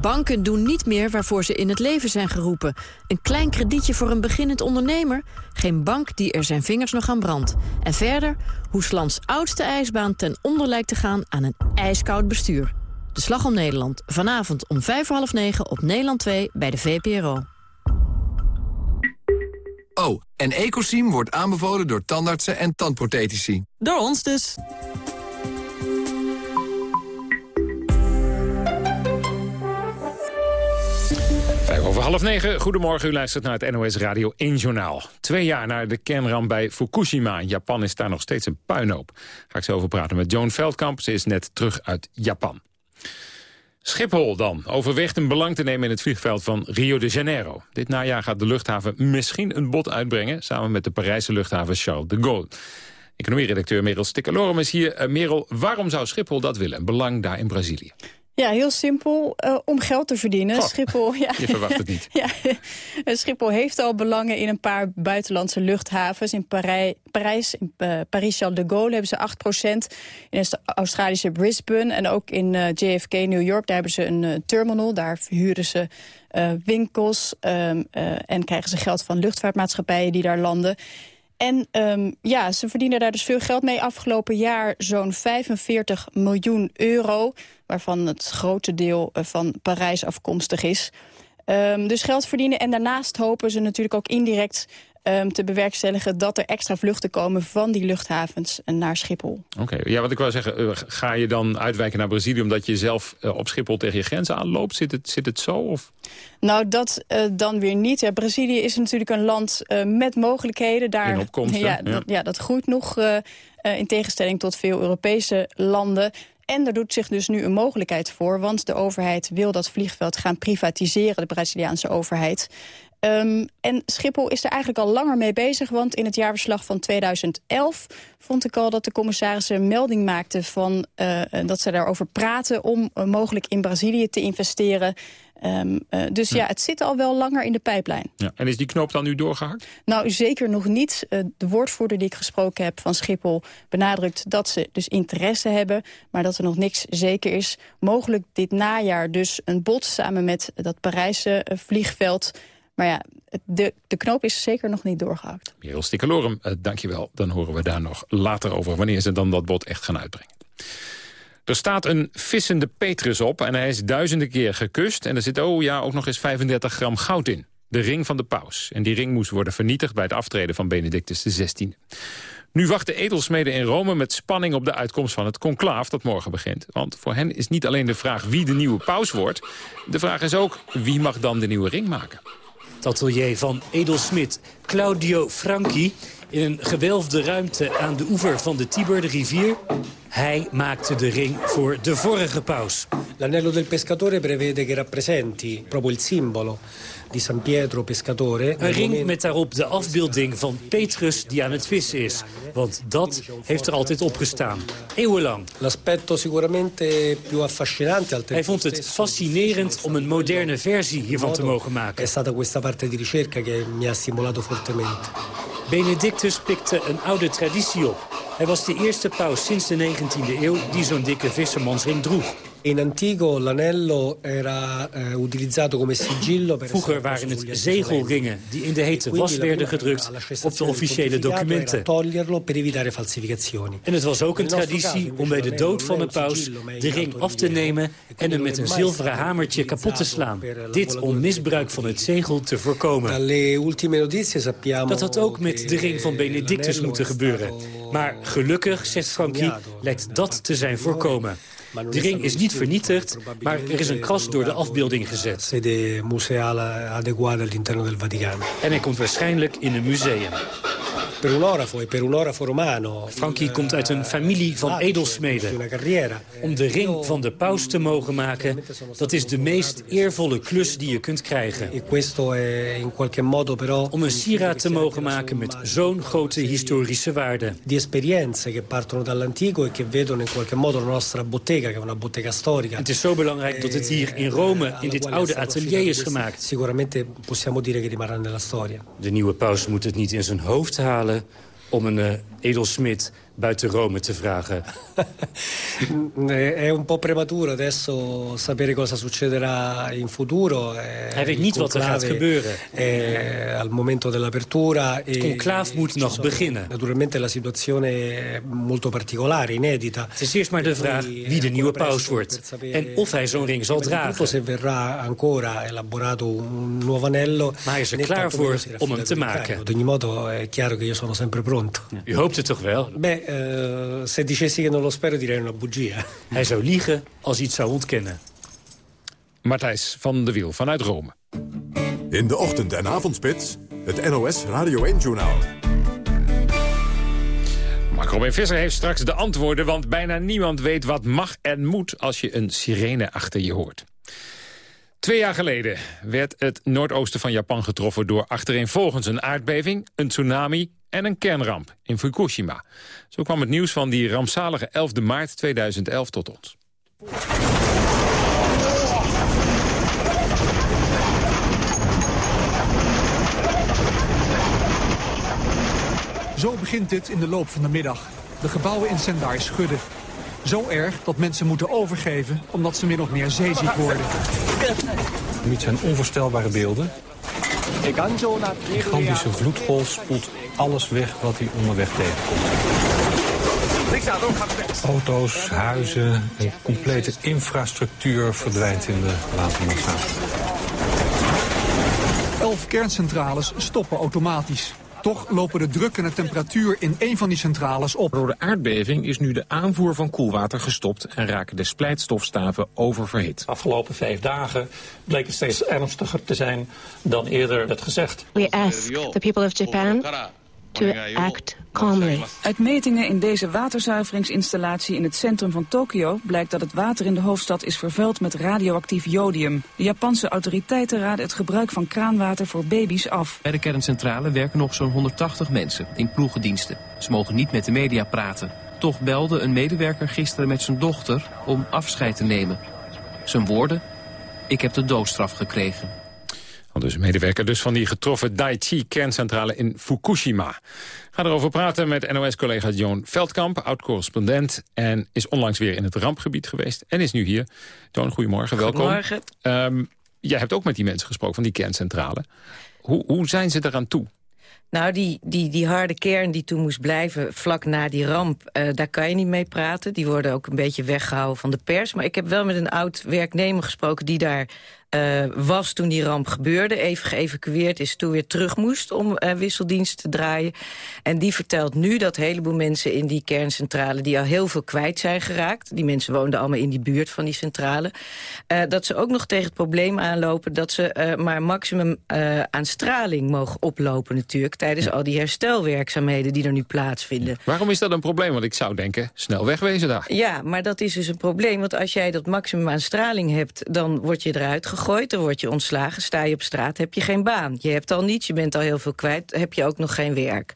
Banken doen niet meer waarvoor ze in het leven zijn geroepen. Een klein kredietje voor een beginnend ondernemer? Geen bank die er zijn vingers nog aan brandt. En verder, hoe Slans oudste ijsbaan ten onder lijkt te gaan aan een ijskoud bestuur. De Slag om Nederland, vanavond om vijf voor half negen op Nederland 2 bij de VPRO. Oh, en Ecosim wordt aanbevolen door tandartsen en tandprothetici. Door ons dus. Over half negen. Goedemorgen, u luistert naar het NOS Radio 1 Journaal. Twee jaar na de kernramp bij Fukushima. Japan is daar nog steeds een puinhoop. Ga ik zo over praten met Joan Veldkamp. Ze is net terug uit Japan. Schiphol dan overweegt een belang te nemen in het vliegveld van Rio de Janeiro. Dit najaar gaat de luchthaven misschien een bod uitbrengen... samen met de Parijse luchthaven Charles de Gaulle. Economieredacteur Merel Stikkelorum is hier. Uh, Merel, waarom zou Schiphol dat willen? Belang daar in Brazilië. Ja, heel simpel. Uh, om geld te verdienen. Goh, Schiphol, ja. Je verwacht het niet. [LAUGHS] ja, Schiphol heeft al belangen in een paar buitenlandse luchthavens. In Parij, Parijs, in uh, Paris-Charles de Gaulle hebben ze 8% In de Australische Brisbane en ook in uh, JFK, New York, daar hebben ze een terminal. Daar verhuren ze winkels um, en krijgen ze geld van luchtvaartmaatschappijen die daar landen. En um, ja, ze verdienen daar dus veel geld mee. Afgelopen jaar zo'n 45 miljoen euro, waarvan het grote deel van Parijs afkomstig is. Um, dus geld verdienen en daarnaast hopen ze natuurlijk ook indirect um, te bewerkstelligen dat er extra vluchten komen van die luchthavens naar Schiphol. Oké, okay. ja, wat ik wil zeggen, uh, ga je dan uitwijken naar Brazilië omdat je zelf uh, op Schiphol tegen je grenzen aanloopt? Zit het, zit het zo? Of? Nou, dat uh, dan weer niet. Brazilië is natuurlijk een land met mogelijkheden. Daar, In opkomst, ja, ja. Dat, ja, dat groeit nog in tegenstelling tot veel Europese landen. En er doet zich dus nu een mogelijkheid voor, want de overheid wil dat vliegveld gaan privatiseren, de Braziliaanse overheid. Um, en Schiphol is er eigenlijk al langer mee bezig, want in het jaarverslag van 2011 vond ik al dat de commissarissen een melding maakten van uh, dat ze daarover praten om uh, mogelijk in Brazilië te investeren. Um, uh, dus ja. ja, het zit al wel langer in de pijplijn. Ja. En is die knoop dan nu doorgehakt? Nou, zeker nog niet. Uh, de woordvoerder die ik gesproken heb van Schiphol benadrukt dat ze dus interesse hebben, maar dat er nog niks zeker is. Mogelijk dit najaar dus een bod samen met dat Parijse uh, vliegveld. Maar ja, de, de knoop is zeker nog niet doorgehakt. Merel Stikkelorum, uh, dankjewel. Dan horen we daar nog later over wanneer ze dan dat bod echt gaan uitbrengen. Er staat een vissende Petrus op en hij is duizenden keer gekust. En er zit oh ja, ook nog eens 35 gram goud in. De ring van de paus. En die ring moest worden vernietigd bij het aftreden van Benedictus XVI. Nu wachten edelsmeden in Rome met spanning op de uitkomst van het conclaaf dat morgen begint. Want voor hen is niet alleen de vraag wie de nieuwe paus wordt. De vraag is ook wie mag dan de nieuwe ring maken. Het atelier van edelsmid Claudio Franchi in een gewelfde ruimte aan de oever van de Tiber, de rivier. Hij maakte de ring voor de vorige paus. L'anello del pescatore prevede che rappresenti proprio il simbolo di San Pietro Pescatore. Een ring met daarop de afbeelding van Petrus die aan het vissen is. Want dat heeft er altijd op gestaan. Eeuwenlang. L'aspetto sicuramente più affascinante. Hij vond het fascinerend om een moderne versie hiervan te mogen maken. È stata questa parte di ricerca che mi ha stimolato fortemente. Benedictus pikte een oude traditie op. Hij was de eerste paus sinds de 19e eeuw die zo'n dikke vissermansring droeg. In antico l'anello era uh, utilizzato come sigillo per Vroeger waren het zegelringen die in de hete was werden gedrukt op de officiële documenten. En het was ook een traditie om bij de dood van een paus de ring af te nemen en hem met een zilveren hamertje kapot te slaan. Dit om misbruik van het zegel te voorkomen. Dat had ook met de ring van Benedictus moeten gebeuren. Maar gelukkig, zegt Frankie, lijkt dat te zijn voorkomen. De ring is niet vernietigd, maar er is een kras door de afbeelding gezet. En hij komt waarschijnlijk in een museum. E. Frankie komt uit een familie van edelsmeden. Om de ring van de paus te mogen maken, dat is de meest eervolle klus die je kunt krijgen. Om een sieraad te mogen maken met zo'n grote historische waarde. Di esperienze che partono dall'antico e che vedono in qualche modo la nostra bottega, che è una bottega storica. Het is zo belangrijk dat het hier in Rome, in dit oude atelier is gemaakt. Sicuramente possiamo dire che rimarrà nella storia. De nieuwe paus moet het niet in zijn hoofd halen om een uh, edelsmid buiten Rome te vragen. [LAUGHS] È un po' prematuro adesso sapere cosa succederà in futuro. Hij weet niet wat er gaat gebeuren. al momento dell'apertura. Het conclaaf moet nog beginnen. Naturalmente la situazione è molto particolare, inedita. Het is eerst maar de vraag wie de nieuwe paus wordt. En of hij zo'n ring zal dragen. se verrà ancora elaborato un nuovo anello. Maar hij is er klaar voor om hem te maken. Ad ogni modo è chiaro che io sono sempre pronto. U hoopt het toch wel? Beh, eh, se dicessi che non lo spero direi una bugia. [LAUGHS] Hij zou liegen als hij het zou ontkennen. Matthijs van de Wiel vanuit Rome. In de ochtend- en avondspits, het NOS Radio 1-journaal. Mark Robin Visser heeft straks de antwoorden... want bijna niemand weet wat mag en moet als je een sirene achter je hoort. Twee jaar geleden werd het noordoosten van Japan getroffen... door achtereenvolgens een aardbeving, een tsunami en een kernramp in Fukushima. Zo kwam het nieuws van die rampzalige 11 maart 2011 tot ons. Zo begint dit in de loop van de middag. De gebouwen in Sendai schudden. Zo erg dat mensen moeten overgeven omdat ze min of meer zeeziek worden. Dit zijn onvoorstelbare beelden. Een gigantische vloedgolf spoelt alles weg wat hij onderweg tegenkomt. Auto's, huizen, een complete infrastructuur verdwijnt in de watermassa. Elf kerncentrales stoppen automatisch. Toch lopen de druk en de temperatuur in een van die centrales op. Door de aardbeving is nu de aanvoer van koelwater gestopt... en raken de splijtstofstaven oververhit. De afgelopen vijf dagen bleek het steeds ernstiger te zijn dan eerder werd gezegd. We ask the people of Japan to act calmly. Uit metingen in deze waterzuiveringsinstallatie in het centrum van Tokio blijkt dat het water in de hoofdstad is vervuild met radioactief jodium. De Japanse autoriteiten raden het gebruik van kraanwater voor baby's af. Bij de kerncentrale werken nog zo'n 180 mensen in ploegendiensten. Ze mogen niet met de media praten. Toch belde een medewerker gisteren met zijn dochter om afscheid te nemen. Zijn woorden, ik heb de doodstraf gekregen. Dus een medewerker dus van die getroffen Daiichi-kerncentrale in Fukushima. Ga erover praten met NOS-collega Joan Veldkamp, oud-correspondent... en is onlangs weer in het rampgebied geweest en is nu hier. Joan, goedemorgen, welkom. Goedemorgen. Um, jij hebt ook met die mensen gesproken van die kerncentrale. Hoe, hoe zijn ze eraan toe? Nou, die, die, die harde kern die toen moest blijven vlak na die ramp... Uh, daar kan je niet mee praten. Die worden ook een beetje weggehouden van de pers. Maar ik heb wel met een oud werknemer gesproken... die daar uh, was toen die ramp gebeurde. Even geëvacueerd is, toen weer terug moest om uh, wisseldienst te draaien. En die vertelt nu dat een heleboel mensen in die kerncentrale... die al heel veel kwijt zijn geraakt. Die mensen woonden allemaal in die buurt van die centrale. Uh, dat ze ook nog tegen het probleem aanlopen... dat ze maar maximum aan straling mogen oplopen natuurlijk... tijdens ja. al die herstelwerkzaamheden die er nu plaatsvinden. Waarom is dat een probleem? Want ik zou denken, snel wegwezen daar. Ja, maar dat is dus een probleem. Want als jij dat maximum aan straling hebt... dan word je eruit gegooid gegooid, dan word je ontslagen. Sta je op straat, heb je geen baan. Je hebt al niets, je bent al heel veel kwijt, heb je ook nog geen werk.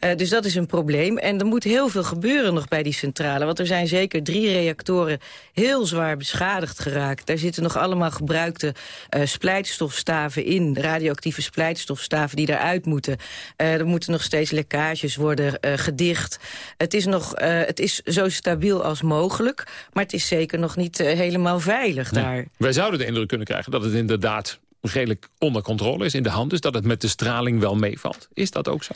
Uh, dus dat is een probleem. En er moet heel veel gebeuren nog bij die centrale. Want er zijn zeker drie reactoren heel zwaar beschadigd geraakt. Daar zitten nog allemaal gebruikte uh, splijtstofstaven in. Radioactieve splijtstofstaven die daaruit moeten. Uh, er moeten nog steeds lekkages worden gedicht. Het is, nog, het is zo stabiel als mogelijk. Maar het is zeker nog niet helemaal veilig nee. daar. Wij zouden de indruk kunnen krijgen dat het inderdaad redelijk onder controle is in de hand. Dus dat het met de straling wel meevalt. Is dat ook zo?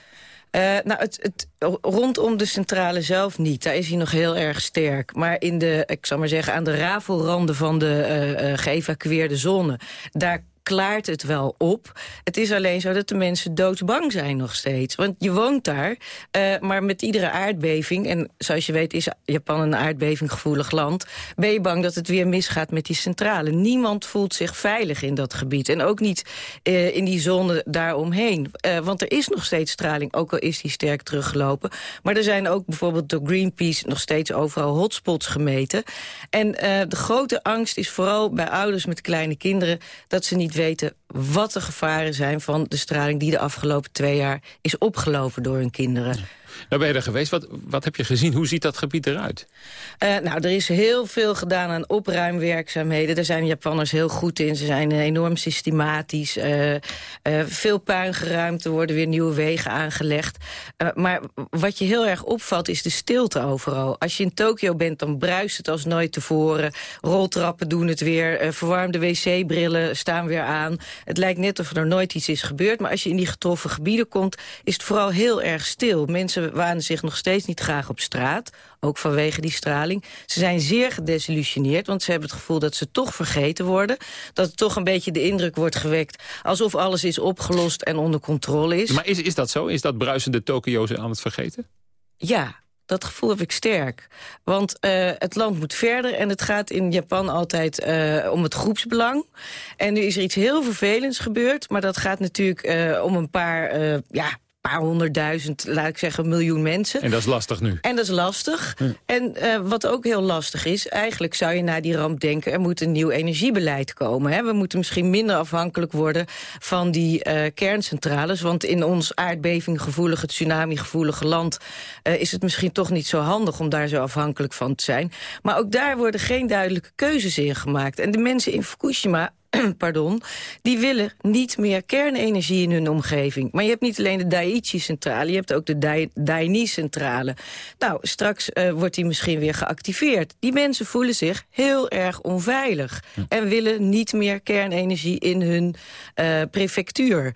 Uh, nou, het, het, rondom de centrale zelf niet. Daar is hij nog heel erg sterk. Maar in de, ik zal maar zeggen, aan de rafelranden van de uh, uh, geëvacueerde zone... daar klaart het wel op. Het is alleen zo dat de mensen doodsbang zijn nog steeds. Want je woont daar, uh, maar met iedere aardbeving... en zoals je weet is Japan een aardbevinggevoelig land... ben je bang dat het weer misgaat met die centrale. Niemand voelt zich veilig in dat gebied. En ook niet uh, in die zone daaromheen. Uh, want er is nog steeds straling, ook al is die sterk teruggelopen. Maar er zijn ook bijvoorbeeld door Greenpeace... nog steeds overal hotspots gemeten. En de grote angst is vooral bij ouders met kleine kinderen... dat ze niet weten wat de gevaren zijn van de straling die de afgelopen twee jaar is opgelopen door hun kinderen. Nou ben je er geweest. Wat, wat heb je gezien? Hoe ziet dat gebied eruit? Uh, nou, er is heel veel gedaan aan opruimwerkzaamheden. Daar zijn Japanners heel goed in. Ze zijn enorm systematisch. Uh, veel puin geruimd. Er worden weer nieuwe wegen aangelegd. maar wat je heel erg opvalt is de stilte overal. Als je in Tokio bent, dan bruist het als nooit tevoren. Roltrappen doen het weer. verwarmde wc-brillen staan weer aan. Het lijkt net of er nooit iets is gebeurd. Maar als je in die getroffen gebieden komt, is het vooral heel erg stil. Mensen waren zich nog steeds niet graag op straat. Ook vanwege die straling. Ze zijn zeer gedesillusioneerd, want ze hebben het gevoel dat ze toch vergeten worden. Dat er toch een beetje de indruk wordt gewekt alsof alles is opgelost en onder controle is. Maar is, is dat zo? Is dat bruisende Tokio's aan het vergeten? Ja, dat gevoel heb ik sterk. Want uh, het land moet verder en het gaat in Japan altijd uh, om het groepsbelang. En nu is er iets heel vervelends gebeurd, maar dat gaat natuurlijk uh, om een paar ja, paar honderdduizend, laat ik zeggen, miljoen mensen. En dat is lastig nu. En dat is lastig. En uh, wat ook heel lastig is, eigenlijk zou je na die ramp denken... er moet een nieuw energiebeleid komen. Hè? We moeten misschien minder afhankelijk worden van die uh, kerncentrales. Want in ons aardbevinggevoelige, tsunami-gevoelige land... Uh, is het misschien toch niet zo handig om daar zo afhankelijk van te zijn. Maar ook daar worden geen duidelijke keuzes in gemaakt. En de mensen in Fukushima [CLEARS THROAT] pardon, die willen niet meer kernenergie in hun omgeving. Maar je hebt niet alleen de Daiichi-centrale, je hebt ook de Daini-centrale. Nou, straks uh, wordt die misschien weer geactiveerd. Die mensen voelen zich heel erg onveilig... en willen niet meer kernenergie in hun uh, prefectuur.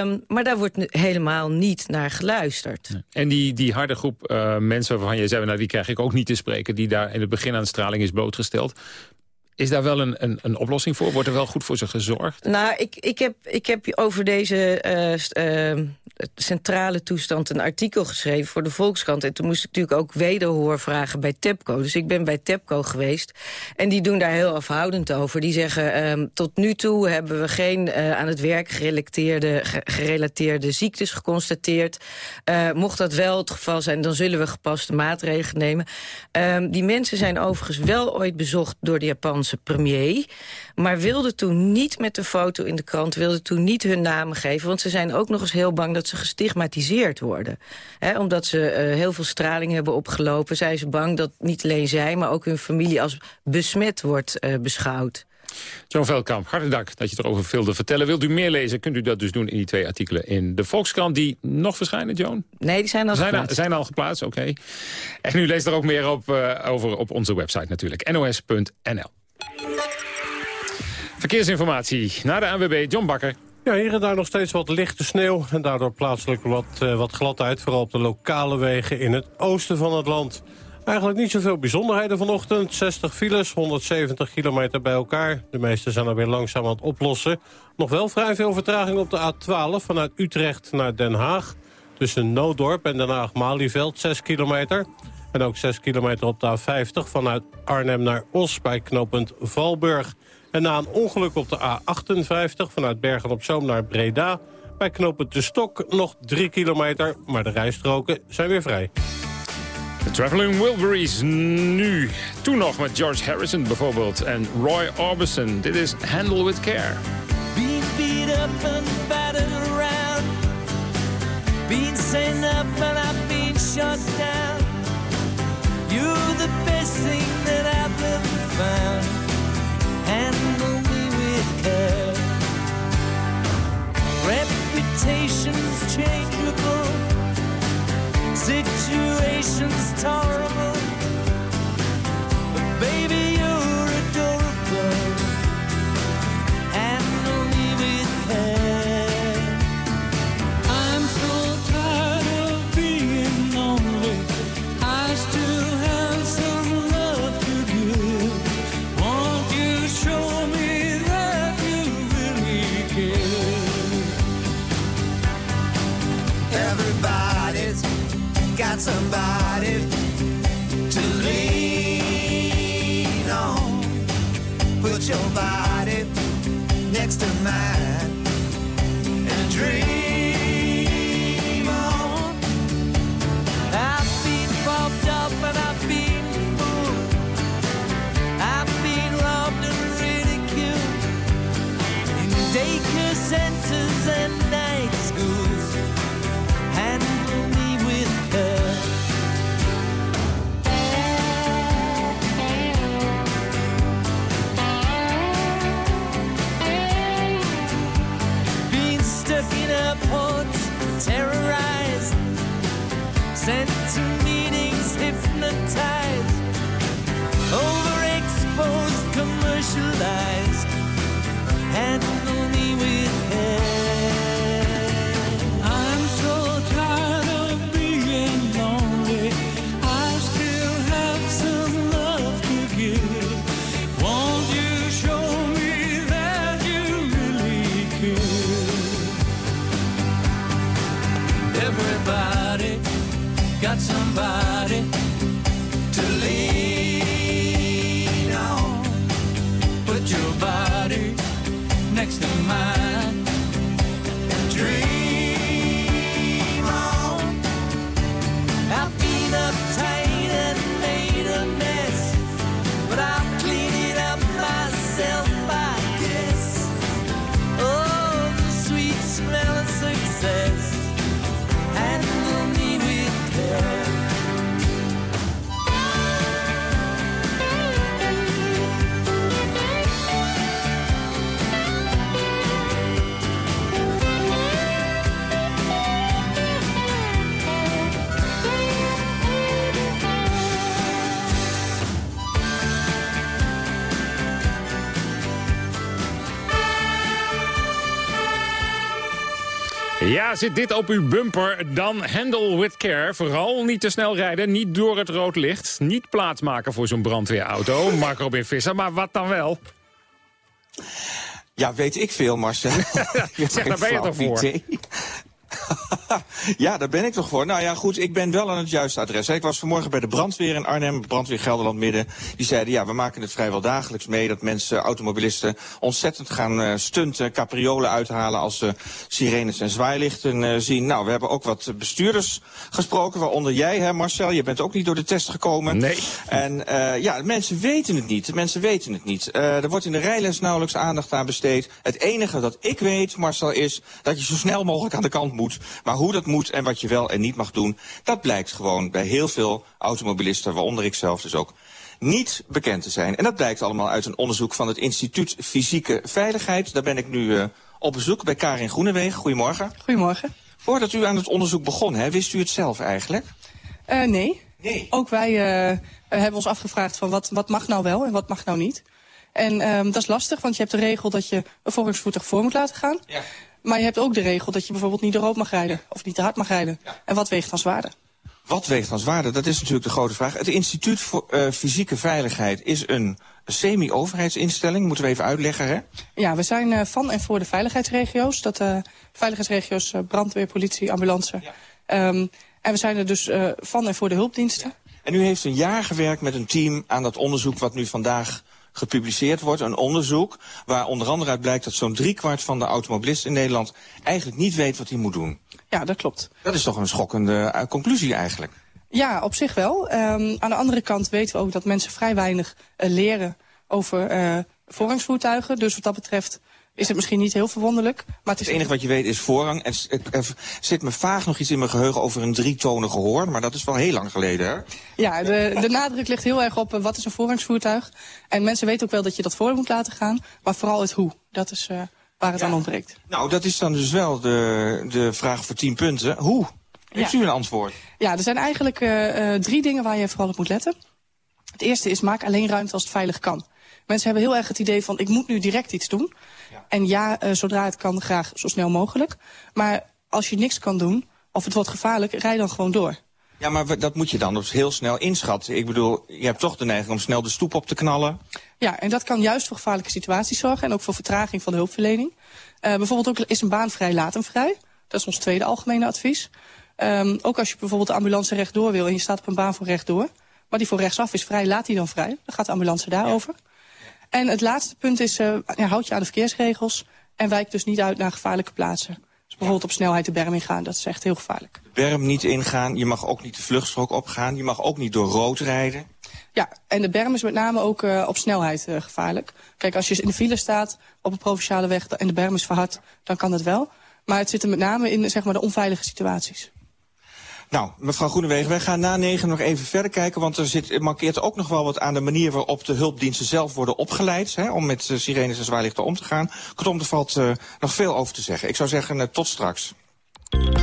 Um, maar daar wordt helemaal niet naar geluisterd. En die, die harde groep uh, mensen waarvan je zei... Nou, die krijg ik ook niet te spreken... die daar in het begin aan straling is blootgesteld... Is daar wel een, een, een, oplossing voor? Wordt er wel goed voor ze gezorgd? Nou, ik, ik, heb, ik heb over deze uh, uh, centrale toestand een artikel geschreven voor de Volkskrant. En toen moest ik natuurlijk ook wederhoor vragen bij TEPCO. Dus ik ben bij TEPCO geweest. En die doen daar heel afhoudend over. Die zeggen, um, tot nu toe hebben we geen uh, aan het werk gerelateerde, gerelateerde ziektes geconstateerd. mocht dat wel het geval zijn, dan zullen we gepaste maatregelen nemen. Um, die mensen zijn overigens wel ooit bezocht door de Japanse premier. Maar wilde toen niet met de foto in de krant, wilde toen niet hun namen geven. Want ze zijn ook nog eens heel bang dat ze gestigmatiseerd worden. omdat ze uh, heel veel straling hebben opgelopen, zijn ze bang dat niet alleen zij, maar ook hun familie als besmet wordt uh, beschouwd. John Veldkamp, hartelijk dank dat je erover wilde vertellen. Wilt u meer lezen, kunt u dat dus doen in die twee artikelen in de Volkskrant... die nog verschijnen, Joan? Nee, die zijn al zijn geplaatst. Al, zijn al geplaatst, oké. En u leest er ook meer op, uh, over op onze website natuurlijk, nos.nl. Verkeersinformatie naar de ANWB, John Bakker. Ja, hier en daar nog steeds wat lichte sneeuw en daardoor plaatselijk wat, uh, wat gladheid. Vooral op de lokale wegen in het oosten van het land. Eigenlijk niet zoveel bijzonderheden vanochtend. 60 files, 170 kilometer bij elkaar. De meeste zijn alweer langzaam aan het oplossen. Nog wel vrij veel vertraging op de A12 vanuit Utrecht naar Den Haag. Tussen Noodorp en Den Haag-Malieveld, 6 kilometer. En ook 6 kilometer op de A50 vanuit Arnhem naar Os bij knooppunt Valburg. En na een ongeluk op de A58 vanuit Bergen-op-Zoom naar Breda... bij knooppunt De Stok nog 3 kilometer, maar de rijstroken zijn weer vrij. De Traveling Wilburys nu. Toen nog met George Harrison bijvoorbeeld en Roy Orbison. Dit is Handle With Care. Being beat up and battered around Being sent up and I've been shut down You're the best thing that I've ever found. With care. Reputations changeable, situations tolerable. But baby, Ja, zit dit op uw bumper, dan handle with care. Vooral niet te snel rijden, niet door het rood licht. Niet plaatsmaken voor zo'n brandweerauto. Mark Robin Visser, maar wat dan wel? Ja, weet ik veel, Marcel. [LAUGHS] [LAUGHS] zeg, daar ben je toch voor? [LAUGHS] ja, daar ben ik toch voor. Nou ja, goed, ik ben wel aan het juiste adres. Ik was vanmorgen bij de brandweer in Arnhem, brandweer Gelderland Midden. Die zeiden, ja, we maken het vrijwel dagelijks mee... dat mensen, automobilisten, ontzettend gaan eh, stunten, capriolen uithalen... als ze sirenes en zwaailichten eh, zien. Nou, we hebben ook wat bestuurders gesproken, waaronder jij, hè, Marcel. Je bent ook niet door de test gekomen. Nee. En eh, ja, mensen weten het niet. Mensen weten het niet. Er wordt in de rijles nauwelijks aandacht aan besteed. Het enige dat ik weet, Marcel, is dat je zo snel mogelijk aan de kant moet. Maar hoe dat moet en wat je wel en niet mag doen... dat blijkt gewoon bij heel veel automobilisten, waaronder ik zelf dus ook... niet bekend te zijn. En dat blijkt allemaal uit een onderzoek van het Instituut Fysieke Veiligheid. Daar ben ik nu uh, op bezoek bij Karin Groenewegen. Goedemorgen. Goedemorgen. Voordat u aan het onderzoek begon, hè, wist u het zelf eigenlijk? Uh, nee. nee. Ook wij uh, hebben ons afgevraagd van wat, wat mag nou wel en wat mag nou niet. En um, dat is lastig, want je hebt de regel dat je een voorrangsvoertuig voor moet laten gaan. Ja. Maar je hebt ook de regel dat je bijvoorbeeld niet te rood mag rijden. Of niet te hard mag rijden. Ja. En wat weegt dan zwaarder? Wat weegt dan zwaarder? Dat is natuurlijk de grote vraag. Het Instituut voor uh, Fysieke Veiligheid is een semi-overheidsinstelling. Moeten we even uitleggen, hè? Ja, we zijn uh, van en voor de veiligheidsregio's. Dat uh, veiligheidsregio's brandweer, politie, ambulance. Ja. Um, en we zijn er dus van en voor de hulpdiensten. Ja. En u heeft een jaar gewerkt met een team aan dat onderzoek wat nu vandaag gepubliceerd wordt. Een onderzoek waar onder andere uit blijkt dat zo'n driekwart van de automobilisten in Nederland eigenlijk niet weet wat hij moet doen. Ja, dat klopt. Dat is toch een schokkende uh, conclusie eigenlijk. Ja, op zich wel. Um, aan de andere kant weten we ook dat mensen vrij weinig uh, leren over uh, voorrangsvoertuigen. Dus wat dat betreft is het misschien niet heel verwonderlijk. Maar het, is het enige wat je weet is voorrang. En er zit me vaag nog iets in mijn geheugen over een drietonige hoorn. Maar dat is wel heel lang geleden, hè? Ja, de, de nadruk ligt heel erg op uh, wat is een voorrangsvoertuig. En mensen weten ook wel dat je dat voor moet laten gaan. Maar vooral het hoe. Dat is uh, waar het ja. aan ontbreekt. Nou, dat is dan dus wel de, de vraag voor tien punten. Hoe? Heeft ja. u een antwoord? Ja, er zijn eigenlijk uh, drie dingen waar je vooral op moet letten. Het eerste is maak alleen ruimte als het veilig kan. Mensen hebben heel erg het idee van ik moet nu direct iets doen. En ja, uh, zodra het kan, graag zo snel mogelijk. Maar als je niks kan doen, of het wordt gevaarlijk, rij dan gewoon door. Ja, maar dat moet je dan dus heel snel inschatten. Ik bedoel, je hebt toch de neiging om snel de stoep op te knallen. Ja, en dat kan juist voor gevaarlijke situaties zorgen... en ook voor vertraging van de hulpverlening. Uh, bijvoorbeeld ook is een baan vrij, laat hem vrij. Dat is ons tweede algemene advies. Um, ook als je bijvoorbeeld de ambulance rechtdoor wil... en je staat op een baan voor rechtdoor... maar die voor rechtsaf is vrij, laat die dan vrij. Dan gaat de ambulance daarover. Ja. En het laatste punt is, uh, ja, houd je aan de verkeersregels... en wijk dus niet uit naar gevaarlijke plaatsen. Dus bijvoorbeeld op snelheid de berm ingaan, dat is echt heel gevaarlijk. De berm niet ingaan, je mag ook niet de vluchtstrook opgaan... je mag ook niet door rood rijden. Ja, en de berm is met name ook uh, op snelheid uh, gevaarlijk. Kijk, als je in de file staat op een provinciale weg... en de berm is verhard, dan kan dat wel. Maar het zit er met name in zeg maar, de onveilige situaties. Nou, mevrouw Groenewegen, wij gaan na negen nog even verder kijken... want er zit, markeert ook nog wel wat aan de manier waarop de hulpdiensten zelf worden opgeleid... Hè, om met uh, sirenes en zwaailichten om te gaan. Kortom, er valt uh, nog veel over te zeggen. Ik zou zeggen, uh, tot straks.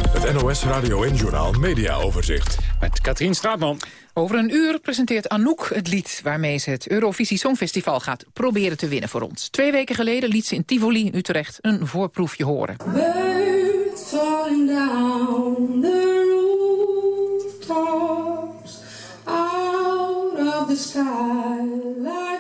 Het NOS Radio en Journal Media Overzicht. Met Katrien Straatman. Over een uur presenteert Anouk het lied waarmee ze het Eurovisie Songfestival gaat proberen te winnen voor ons. Twee weken geleden liet ze in Tivoli in Utrecht een voorproefje horen. Birds falling down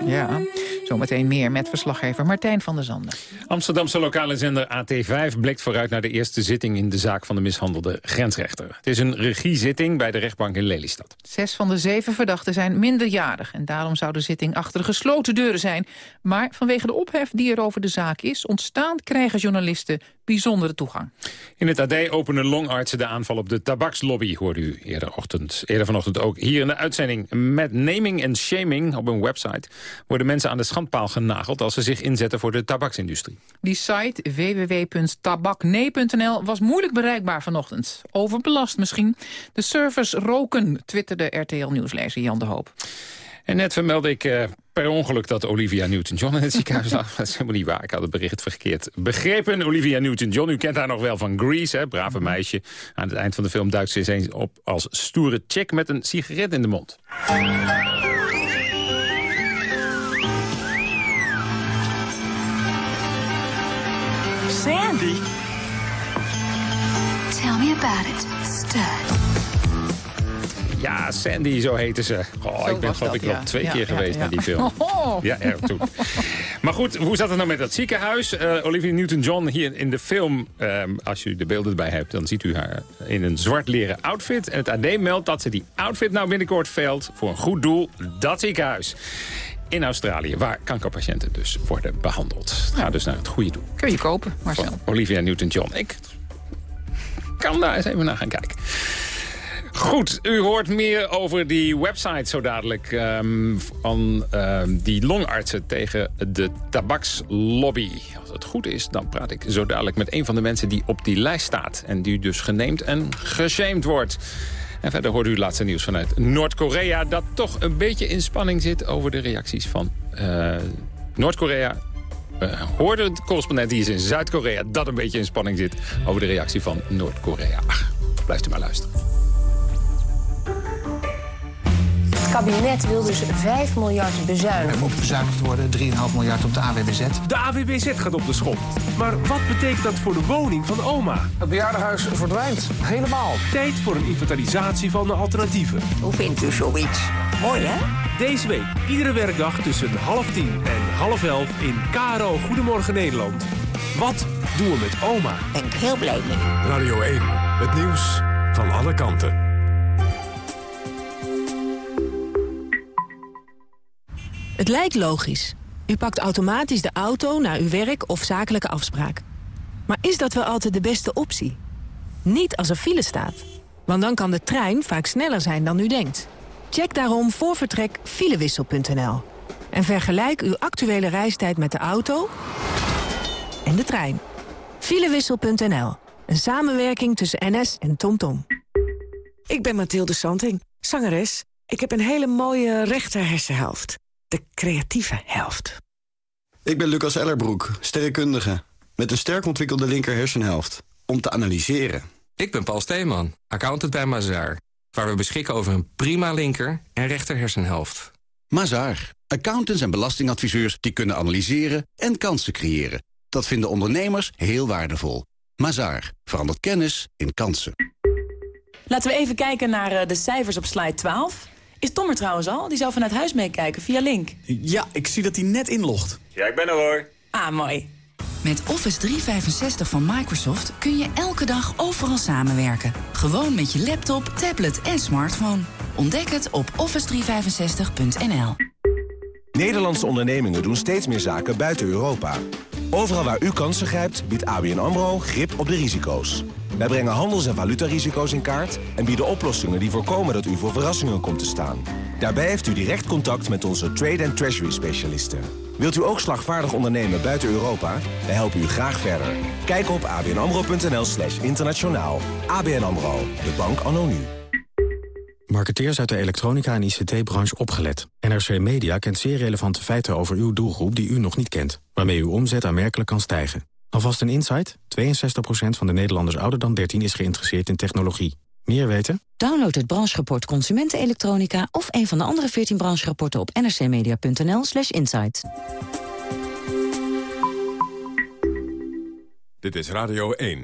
Yeah. Zometeen meer met verslaggever Martijn van der Zanden. Amsterdamse lokale zender AT5 blikt vooruit naar de eerste zitting in de zaak van de mishandelde grensrechter. Het is een regiezitting bij de rechtbank in Lelystad. Zes van de zeven verdachten zijn minderjarig... en daarom zou de zitting achter de gesloten deuren zijn. Maar vanwege de ophef die er over de zaak is... ontstaan krijgen journalisten bijzondere toegang. In het AD openen longartsen de aanval op de tabakslobby, hoorde u eerder, ochtend, eerder vanochtend ook. Hier in de uitzending met naming en shaming op een website... worden mensen aan de schandpaal genageld als ze zich inzetten voor de tabaksindustrie. Die site www.tabaknee.nl was moeilijk bereikbaar vanochtend. Overbelast misschien. De servers roken, twitterde RTL-nieuwslezer Jan de Hoop. En net vermeldde ik uh, per ongeluk dat Olivia Newton-John in het [LAUGHS] ziekenhuis lag. Dat is helemaal niet waar. Ik had het bericht verkeerd begrepen. Olivia Newton-John, u kent haar nog wel van Grease, hè, brave meisje. Aan het eind van de film duikt ze eens op als stoere chick met een sigaret in de mond. Sandy? Tell me about it, stud. Ja, Sandy, zo heette ze. Oh, ik ben geloof ik nog twee ja, keer ja, geweest ja. naar die film. [LAUGHS] Oh. Ja, erg toen. maar goed, hoe zat het nou met dat ziekenhuis? Uh, Olivia Newton-John hier in de film, um, als u de beelden erbij hebt... dan ziet u haar in een zwart leren outfit. En het AD meldt dat ze die outfit nou binnenkort veilt... voor een goed doel, dat ziekenhuis. In Australië, waar kankerpatiënten dus worden behandeld. Het gaat dus naar het goede doel. Kun je kopen, Marcel. Van Olivia Newton-John. Ik kan daar eens even naar gaan kijken. Goed, u hoort meer over die website zo dadelijk... Um, van um, die longartsen tegen de tabakslobby. Als het goed is, dan praat ik zo dadelijk met een van de mensen die op die lijst staat. En die dus geneemd en geshamed wordt. En verder hoort u het laatste nieuws vanuit Noord-Korea... dat toch een beetje in spanning zit over de reacties van uh, Noord-Korea... Uh, hoorde de correspondent die is in Zuid-Korea... dat een beetje in spanning zit over de reactie van Noord-Korea. Blijft u maar luisteren. Het kabinet wil dus 5 miljard bezuinigen. Er moet bezuinigd worden, 3,5 miljard op de AWBZ. De AWBZ gaat op de schop. Maar wat betekent dat voor de woning van oma? Het bejaardenhuis verdwijnt, helemaal. Tijd voor een inventarisatie van de alternatieven. Hoe vindt u zoiets? Mooi, hè? Deze week, iedere werkdag tussen half tien en half elf in KRO Goedemorgen Nederland. Wat doen we met oma? Ben ik heel blij mee. Radio 1, het nieuws van alle kanten. Het lijkt logisch. U pakt automatisch de auto naar uw werk of zakelijke afspraak. Maar is dat wel altijd de beste optie? Niet als er file staat. Want dan kan de trein vaak sneller zijn dan u denkt. Check daarom voor vertrek filewissel.nl. En vergelijk uw actuele reistijd met de auto en de trein. Filewissel.nl. Een samenwerking tussen NS en TomTom. Ik ben Mathilde Santing, zangeres. Ik heb een hele mooie rechter hersenhelft. De creatieve helft. Ik ben Lucas Ellerbroek, sterrenkundige. Met een sterk ontwikkelde linker hersenhelft. Om te analyseren. Ik ben Paul Steeman, accountant bij Mazaar. Waar we beschikken over een prima linker en rechter hersenhelft. Mazaar. Accountants en belastingadviseurs die kunnen analyseren en kansen creëren. Dat vinden ondernemers heel waardevol. Mazaar. Verandert kennis in kansen. Laten we even kijken naar uh, de cijfers op slide 12. Is Tom er trouwens al? Die zou vanuit huis meekijken via Link. Ja, ik zie dat hij net inlogt. Ja, ik ben er hoor. Ah, mooi. Met Office 365 van Microsoft kun je elke dag overal samenwerken. Gewoon met je laptop, tablet en smartphone. Ontdek het op office365.nl. Nederlandse ondernemingen doen steeds meer zaken buiten Europa. Overal waar u kansen grijpt, biedt ABN AMRO grip op de risico's. Wij brengen handels- en valutarisico's in kaart... en bieden oplossingen die voorkomen dat u voor verrassingen komt te staan. Daarbij heeft u direct contact met onze trade- en treasury-specialisten. Wilt u ook slagvaardig ondernemen buiten Europa? Wij helpen u graag verder. Kijk op abnamro.nl slash internationaal. ABN AMRO, de bank anno nu. Marketeers uit de elektronica- en ICT-branche opgelet. NRC Media kent zeer relevante feiten over uw doelgroep die u nog niet kent. Waarmee uw omzet aanmerkelijk kan stijgen. Alvast een insight. 62% van de Nederlanders ouder dan 13 is geïnteresseerd in technologie. Meer weten? Download het brancherapport Consumentenelektronica... of een van de andere 14 brancherapporten op nrcmedia.nl slash insight. Dit is Radio 1.